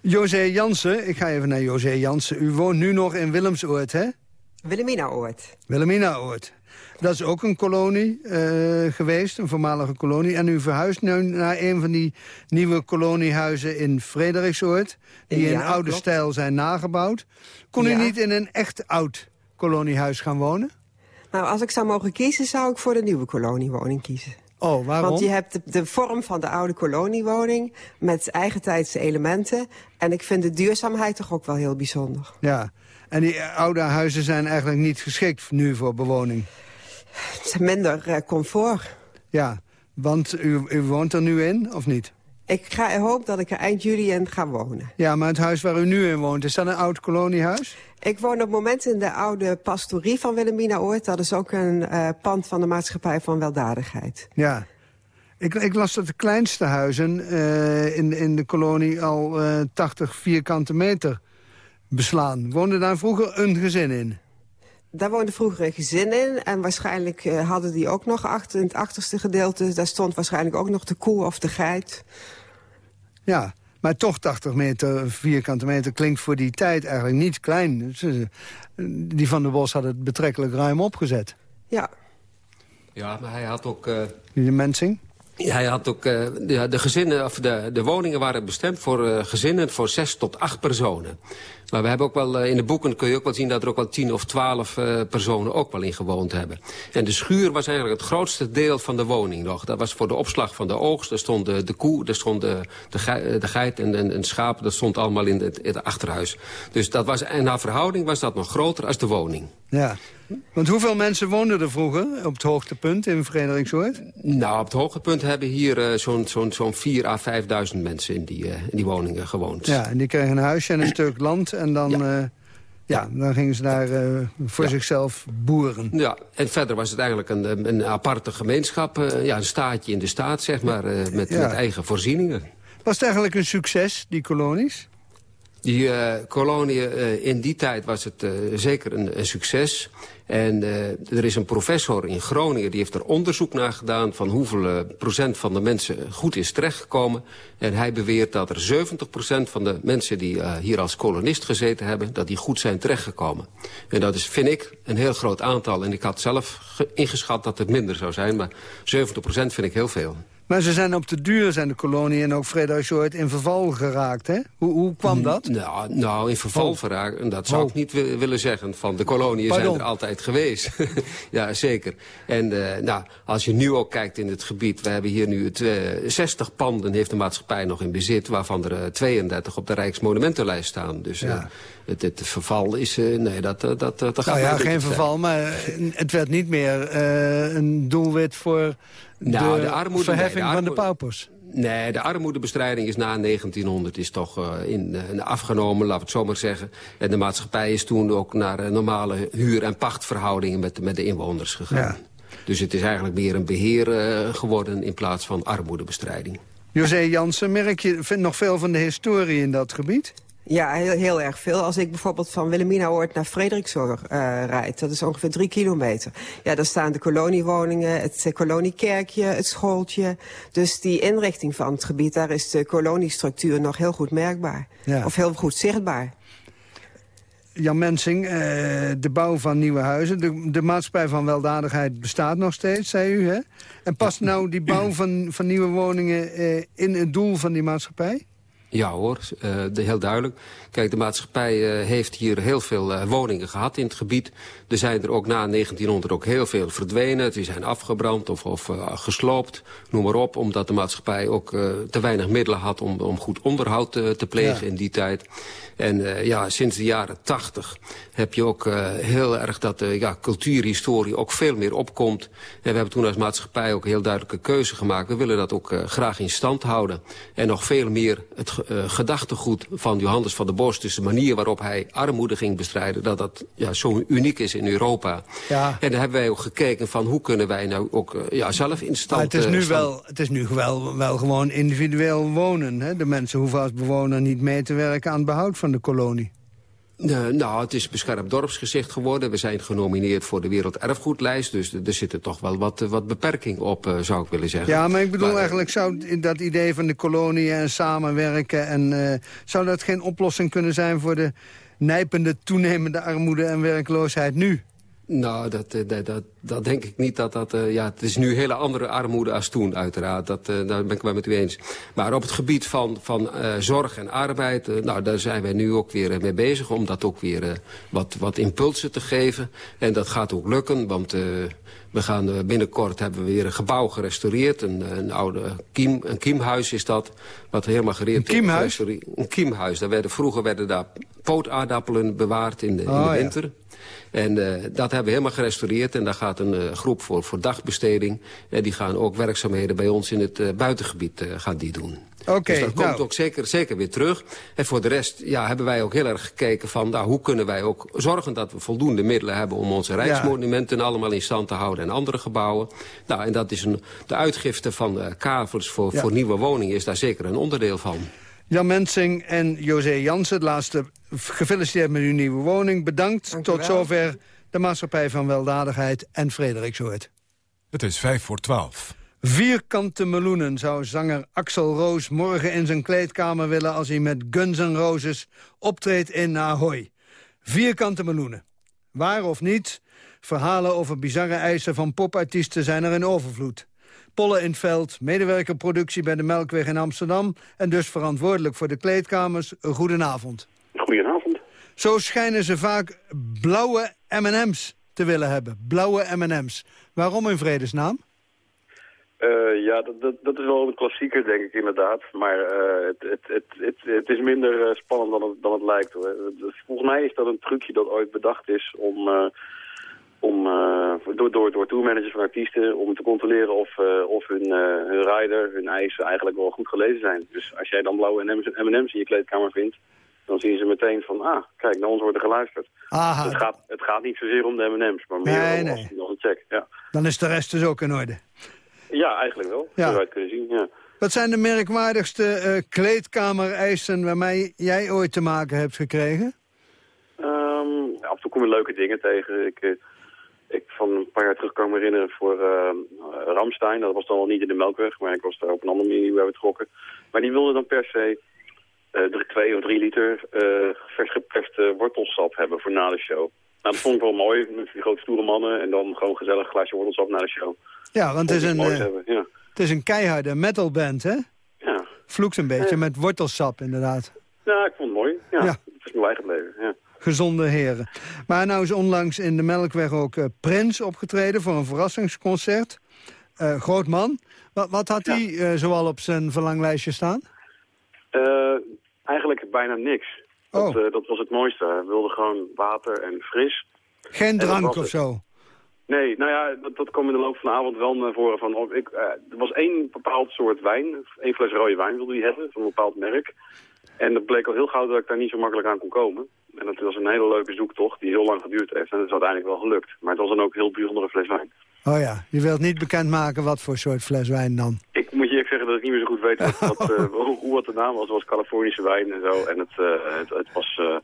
José Jansen, ik ga even naar José Jansen. U woont nu nog in Willemsoord, hè? Wilhelminaoord. Wilhelminaoord. Dat is ook een kolonie uh, geweest, een voormalige kolonie. En u verhuist nu naar een van die nieuwe koloniehuizen in Frederiksoord... die ja, in oude klopt. stijl zijn nagebouwd. Kon ja. u niet in een echt oud koloniehuis gaan wonen? Nou, als ik zou mogen kiezen, zou ik voor de nieuwe koloniewoning kiezen. Oh, waarom? Want je hebt de, de, vorm van de oude koloniewoning met eigentijdse elementen. En ik vind de duurzaamheid toch ook wel heel bijzonder. Ja, en die oude huizen zijn eigenlijk niet geschikt nu voor bewoning? Het is minder uh, comfort. Ja, want u, u woont er nu in, of niet? Ik ga, hoop dat ik er eind juli in ga wonen. Ja, maar het huis waar u nu in woont, is dat een oud koloniehuis? Ik woon op het moment in de oude pastorie van Wilhelmina-Oort. Dat is ook een uh, pand van de maatschappij van weldadigheid. Ja. Ik, ik las dat de kleinste huizen uh, in, in de kolonie al uh, 80 vierkante meter beslaan. Woonde daar vroeger een gezin in? Daar woonde vroeger een gezin in. En waarschijnlijk uh, hadden die ook nog achter, in het achterste gedeelte... daar stond waarschijnlijk ook nog de koe of de geit. Ja, maar toch 80 meter, vierkante meter klinkt voor die tijd eigenlijk niet klein. Die van der Bos had het betrekkelijk ruim opgezet. Ja. Ja, maar hij had ook... Uh... De mensing? Ja, hij had ook, uh, de, de, gezinnen, of de, de woningen waren bestemd voor uh, gezinnen voor zes tot acht personen. Maar we hebben ook wel, uh, in de boeken kun je ook wel zien dat er ook wel tien of twaalf uh, personen ook wel in gewoond hebben. En de schuur was eigenlijk het grootste deel van de woning nog. Dat was voor de opslag van de oogst. Daar stond de, de koe, daar stond de, de, ge, de geit en, en, en schaap. Dat stond allemaal in het, in het achterhuis. Dus dat was, en naar verhouding was dat nog groter als de woning. Ja. Want hoeveel mensen woonden er vroeger op het hoogtepunt in Frederiksoord? Nou, op het hoogtepunt hebben hier uh, zo'n zo'n zo'n 4 à 5.000 mensen in die, uh, in die woningen gewoond. Ja, en die kregen een huisje en een stuk land en dan... Ja. Uh, ja, dan gingen ze daar uh, voor ja. zichzelf boeren. Ja, en verder was het eigenlijk een, een aparte gemeenschap. Uh, ja, een staatje in de staat, zeg maar, uh, met, ja. met eigen voorzieningen. Was het eigenlijk een succes, die kolonies? Die koloniën in die tijd was het zeker een, een, succes. En er is een professor in Groningen, die heeft er onderzoek naar gedaan... van hoeveel procent van de mensen goed is terechtgekomen. En hij beweert dat er 70 procent van de mensen die hier als kolonist gezeten hebben... dat die goed zijn terechtgekomen. En dat is, vind ik, een heel groot aantal. En ik had zelf ingeschat dat het minder zou zijn, maar 70 procent vind ik heel veel. Maar ze zijn op de duur, zijn de kolonie en ook Frederik in verval geraakt, hè? Hoe, hoe kwam dat? Nou, nou in verval geraakt, dat zou Oh. ik niet wi- willen zeggen. Van de koloniën zijn er altijd geweest. *laughs* ja, zeker. En eh, nou, als je nu ook kijkt in het gebied... we hebben hier nu het, eh, 60 panden heeft de maatschappij nog in bezit... waarvan er eh, 32 op de Rijksmonumentenlijst staan. Dus eh, het, het verval is... eh, nee, dat, dat, dat, dat gaat Nou mij ja, geen verval, maar eh, het werd niet meer eh, een doelwit voor Nou, de, de armoede- verheffing nee, de van de paupers. Nee, de armoedebestrijding is na 1900 is toch eh, in, eh, afgenomen, laten we het zo maar zeggen. En de maatschappij is toen ook naar eh, normale huur- en pachtverhoudingen met, met de inwoners gegaan. Ja. Dus het is eigenlijk meer een beheer eh, geworden in plaats van armoedebestrijding. José Jansen, merk je vindt nog veel van de historie in dat gebied? Ja, heel, heel erg veel. Als ik bijvoorbeeld van Wilhelminaoord naar Frederiksoord eh rijd... dat is ongeveer drie kilometer. Ja, daar staan de koloniewoningen, het eh, koloniekerkje, het schooltje. Dus die inrichting van het gebied, daar is de koloniestructuur nog heel goed merkbaar. Ja. Of heel goed zichtbaar. Jan Mensing, eh, de bouw van nieuwe huizen. De, de maatschappij van weldadigheid bestaat nog steeds, zei u, hè? En past *laughs* nou die bouw van, van nieuwe woningen eh, in het doel van die maatschappij? Ja hoor, eh, de, heel duidelijk. Kijk, de maatschappij eh, heeft hier heel veel eh, woningen gehad in het gebied. Er zijn er ook na 1900 ook heel veel verdwenen. Die zijn afgebrand of, of eh, gesloopt, noem maar op. Omdat de maatschappij ook eh, te weinig middelen had om, om goed onderhoud eh, te plegen Ja. in die tijd. En ja, sinds de jaren 80 heb je ook heel erg dat de ja, cultuurhistorie ook veel meer opkomt. En we hebben toen als maatschappij ook een heel duidelijke keuze gemaakt. We willen dat ook graag in stand houden. En nog veel meer het ge- gedachtegoed van Johannes van der Bos... dus de manier waarop hij armoede ging bestrijden... dat dat ja, zo uniek is in Europa. Ja. En daar hebben wij ook gekeken van hoe kunnen wij nou ook eh, ja, zelf in stand... Maar het is eh, nu, stand- wel, het is nu wel, wel gewoon individueel wonen. Hè? De mensen hoeven als bewoner niet mee te werken aan het behoud van de kolonie. Eh, nou, het is beschermd dorpsgezicht geworden. We zijn genomineerd voor de Werelderfgoedlijst. Dus er zitten toch wel wat, eh, wat beperking op, eh, zou ik willen zeggen. Ja, maar ik bedoel Maar, eh, eigenlijk, zou dat idee van de kolonie en samenwerken... En, eh, zou dat geen oplossing kunnen zijn voor de nijpende toenemende armoede en werkloosheid nu? Nou, dat, eh, dat, dat, dat denk ik niet. Dat, dat, eh, ja, het is nu hele andere armoede als toen, uiteraard. Dat, eh, daar ben ik wel met u eens. Maar op het gebied van, van zorg en arbeid... nou, daar zijn wij nu ook weer mee bezig... om dat ook weer wat, wat impulsen te geven. En dat gaat ook lukken, want... we gaan binnenkort hebben we weer een gebouw gerestaureerd. Een, een oude kiem, een kiemhuis is dat. Wat helemaal gereed Een kiemhuis? Een kiemhuis. Daar werden, vroeger werden daar pootaardappelen bewaard in de, in de ja. En eh, dat hebben we helemaal gerestaureerd. En daar gaat een eh, groep voor, voor dagbesteding. En die gaan ook werkzaamheden bij ons in het eh, buitengebied eh, gaan die doen. Oké, dus dat nou. komt ook zeker, zeker weer terug. En voor de rest ja, hebben wij ook heel erg gekeken van... Nou, hoe kunnen wij ook zorgen dat we voldoende middelen hebben... om onze rijksmonumenten allemaal in stand te houden en andere gebouwen. Nou, en dat is een, de uitgifte van eh, kavels voor, Ja. voor nieuwe woningen... is daar zeker een onderdeel van. Jan Mensing en José Jansen, het laatste gefeliciteerd met uw nieuwe woning. Bedankt. Tot zover de Maatschappij van Weldadigheid en Frederik Soort. Het is vijf voor twaalf. Vierkante meloenen zou zanger Axel Roos morgen in zijn kleedkamer willen... als hij met Guns N' Roses optreedt in Ahoy. Vierkante meloenen. Waar of niet, verhalen over bizarre eisen van popartiesten zijn er in overvloed. Polle in veld, medewerker productie bij de Melkweg in Amsterdam... en dus verantwoordelijk voor de kleedkamers. Goedenavond. Goedenavond. Zo schijnen ze vaak blauwe M&M's te willen hebben. Blauwe M&M's. Waarom in vredesnaam? Eh, ja, dat, dat, dat is wel een klassieker, denk ik inderdaad. Maar eh, het, het, het, het, het is minder eh, spannend dan het, dan het lijkt. Hoor. Dus Volgens mij is dat een trucje dat ooit bedacht is om, eh, om, eh, door, door, door tourmanagers van artiesten... om te controleren of, eh, of hun, eh, hun rider, hun eisen eigenlijk wel goed gelezen zijn. Dus als jij dan blauwe M&M's in je kleedkamer vindt... dan zien ze meteen van, ah, kijk, naar ons wordt er geluisterd. Aha, Het, gaat, het gaat niet zozeer om de M&M's, maar meer Nee, om nee. als een check. Ja. dan is de rest dus ook in orde. ja, eigenlijk wel. Ja. Het kunnen zien, ja. Wat zijn de merkwaardigste eh, kleedkamereisen waarmee jij ooit te maken hebt gekregen? Ehm, af en toe kom je leuke dingen tegen. Ik, ik van een paar jaar terug kan me herinneren voor uh, Ramstein. Dat was dan wel niet in de Melkweg, maar ik was daar op een andere manier bij betrokken. Maar die wilde dan per se drie, twee of drie liter vers geperste wortelsap hebben voor na de show. Nou, dat vond ik wel mooi, met die grote stoere mannen en dan gewoon gezellig glaasje wortelsap na de show. Ja, want het is een, ja. Het is een keiharde metalband, hè? Ja. Vloekt een beetje, met wortelsap inderdaad. Ja, ik vond het mooi. Ja, Ja. het is mijn eigen leven, ja. Gezonde heren. Maar nou is onlangs in de Melkweg ook eh, Prins opgetreden... voor een verrassingsconcert. Eh, groot man. Wat, wat had hij eh, zoal op zijn verlanglijstje staan? Eigenlijk bijna niks. Dat, eh, dat was het mooiste. Hij wilde gewoon water en fris. Geen En dat drank of zo? Nee, nou ja, dat, dat kwam in de loop van de avond wel naar voren. Van, oh, ik, er was één bepaald soort wijn, één fles rode wijn wilde hij hebben, van een bepaald merk. En dat bleek al heel gauw dat ik daar niet zo makkelijk aan kon komen. En dat was een hele leuke zoektocht die heel lang geduurd heeft. En dat is uiteindelijk wel gelukt. Maar het was dan ook heel bijzondere fles wijn. Oh ja, je wilt niet bekendmaken wat voor soort fles wijn dan. Ik moet je eerlijk zeggen dat ik niet meer zo goed weet wat, wat, *laughs* eh, hoe, wat de naam was. Het was Californische wijn en zo. En het, eh, het, het, was, eh,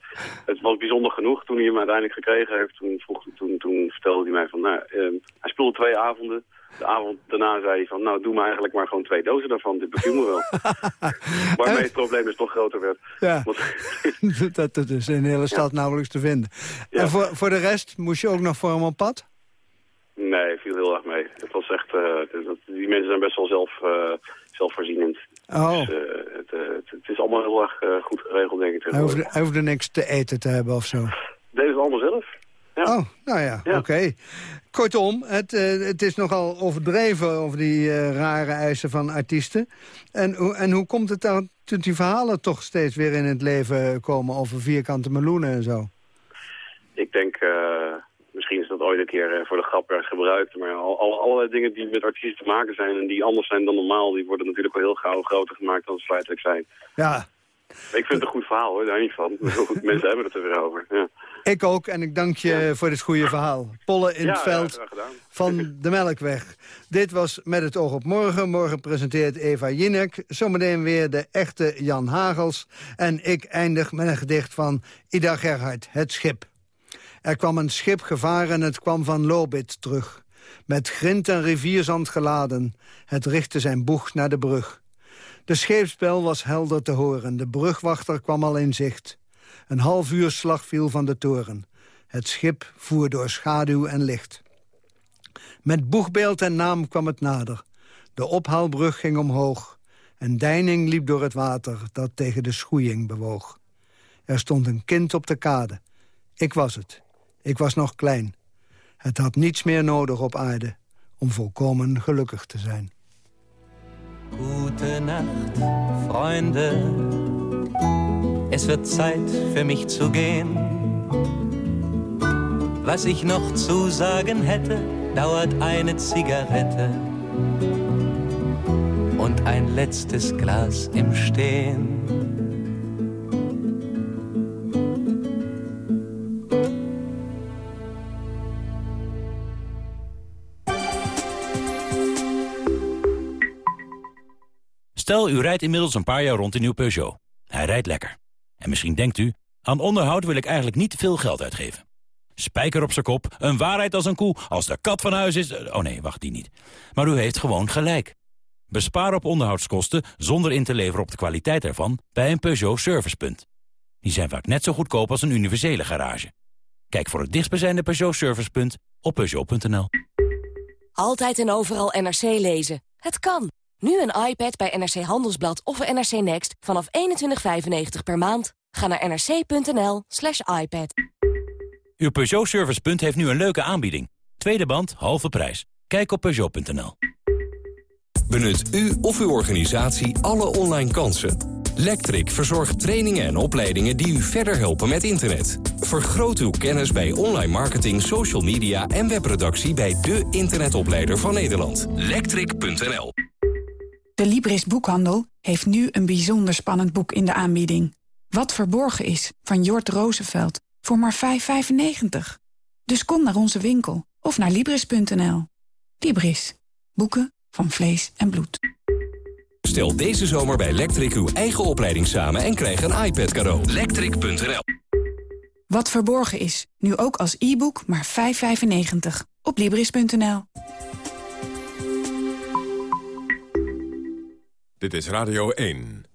het was bijzonder genoeg. Toen hij hem uiteindelijk gekregen heeft, toen, vroeg, toen, toen vertelde hij mij van... Nou, eh, hij speelde twee avonden. De avond daarna zei hij van, nou, doe me eigenlijk maar gewoon twee dozen daarvan. Dit beviel me wel. *laughs* Waarmee het probleem dus toch groter werd. Ja, Want- *laughs* dat, dat is in de hele stad nauwelijks te vinden. En voor, voor de rest moest je ook nog voor hem op pad? Nee, viel heel erg mee. Het was echt, eh, die mensen zijn best wel zelf, eh, zelfvoorzienend. Oh. Dus, eh, het, het, het is allemaal heel erg goed geregeld, denk ik. Hij hoefde, hij hoefde niks te eten te hebben of zo. Deden het allemaal zelf. Oh, nou ja, oké. Kortom, het, het is nogal overdreven over die rare eisen van artiesten. En, hoe- en hoe komt het dan dat die verhalen toch steeds weer in het leven komen... over vierkante meloenen en zo? Ik denk, ooit een keer eh, voor de grap erg gebruikt. Maar al, al- allerlei dingen die met artiesten te maken zijn en die anders zijn dan normaal... die worden natuurlijk wel heel gauw groter gemaakt dan ze feitelijk zijn. Ja, Ik vind het een goed verhaal hoor, daar niet van. *laughs* Mensen hebben het er weer over. Ja. ik ook en ik dank je voor dit goede verhaal. Pollen in Ja, het veld van de Melkweg. Dit was Met het oog op morgen. Morgen presenteert Eva Jinek. Zometeen weer de echte Jan Hagels. En ik eindig met een gedicht van Ida Gerhard, Het Schip. Er kwam een schip gevaren en het kwam van Lobit terug. Met grind en rivierzand geladen. Het richtte zijn boeg naar de brug. De scheepsbel was helder te horen. De brugwachter kwam al in zicht. Een half uur slag viel van de toren. Het schip voer door schaduw en licht. Met boegbeeld en naam kwam het nader. De ophaalbrug ging omhoog. Een deining liep door het water dat tegen de schoeiing bewoog. Er stond een kind op de kade. Ik was het. Ik was nog klein. Het had niets meer nodig op aarde om volkomen gelukkig te zijn. Gute Nacht, Freunde. Es wird Zeit für mich zu gehen. Was ich noch zu sagen hätte, dauert eine Zigarette und ein letztes Glas im Stehen. U rijdt inmiddels een paar jaar rond in uw Peugeot. Hij rijdt lekker. En misschien denkt u, aan onderhoud wil ik eigenlijk niet veel geld uitgeven. Spijker op zijn kop, een waarheid als een koe, als de kat van huis is... Oh nee, wacht, die niet. Maar u heeft gewoon gelijk. Bespaar op onderhoudskosten zonder in te leveren op de kwaliteit ervan... bij een Peugeot Servicepunt. Die zijn vaak net zo goedkoop als een universele garage. Kijk voor het dichtstbijzijnde Peugeot Servicepunt op Peugeot.nl. Altijd en overal NRC lezen. Het kan. Nu een iPad bij NRC Handelsblad of NRC Next vanaf 21,95 per maand. Ga naar nrc.nl slash iPad. Uw Peugeot Servicepunt heeft nu een leuke aanbieding. Tweede band, halve prijs. Kijk op Peugeot.nl. Benut u of uw organisatie alle online kansen. Lectric verzorgt trainingen en opleidingen die u verder helpen met internet. Vergroot uw kennis bij online marketing, social media en webproductie bij de internetopleider van Nederland. Lectric.nl De Libris Boekhandel heeft nu een bijzonder spannend boek in de aanbieding. Wat verborgen is, van Jort Roosevelt, voor maar 5,95. Dus kom naar onze winkel of naar Libris.nl. Libris. Boeken van vlees en bloed. Stel deze zomer bij Lectric uw eigen opleiding samen en krijg een iPad cadeau. Lectric.nl Wat verborgen is, nu ook als e-book maar 5,95. Op Libris.nl. Dit is Radio 1.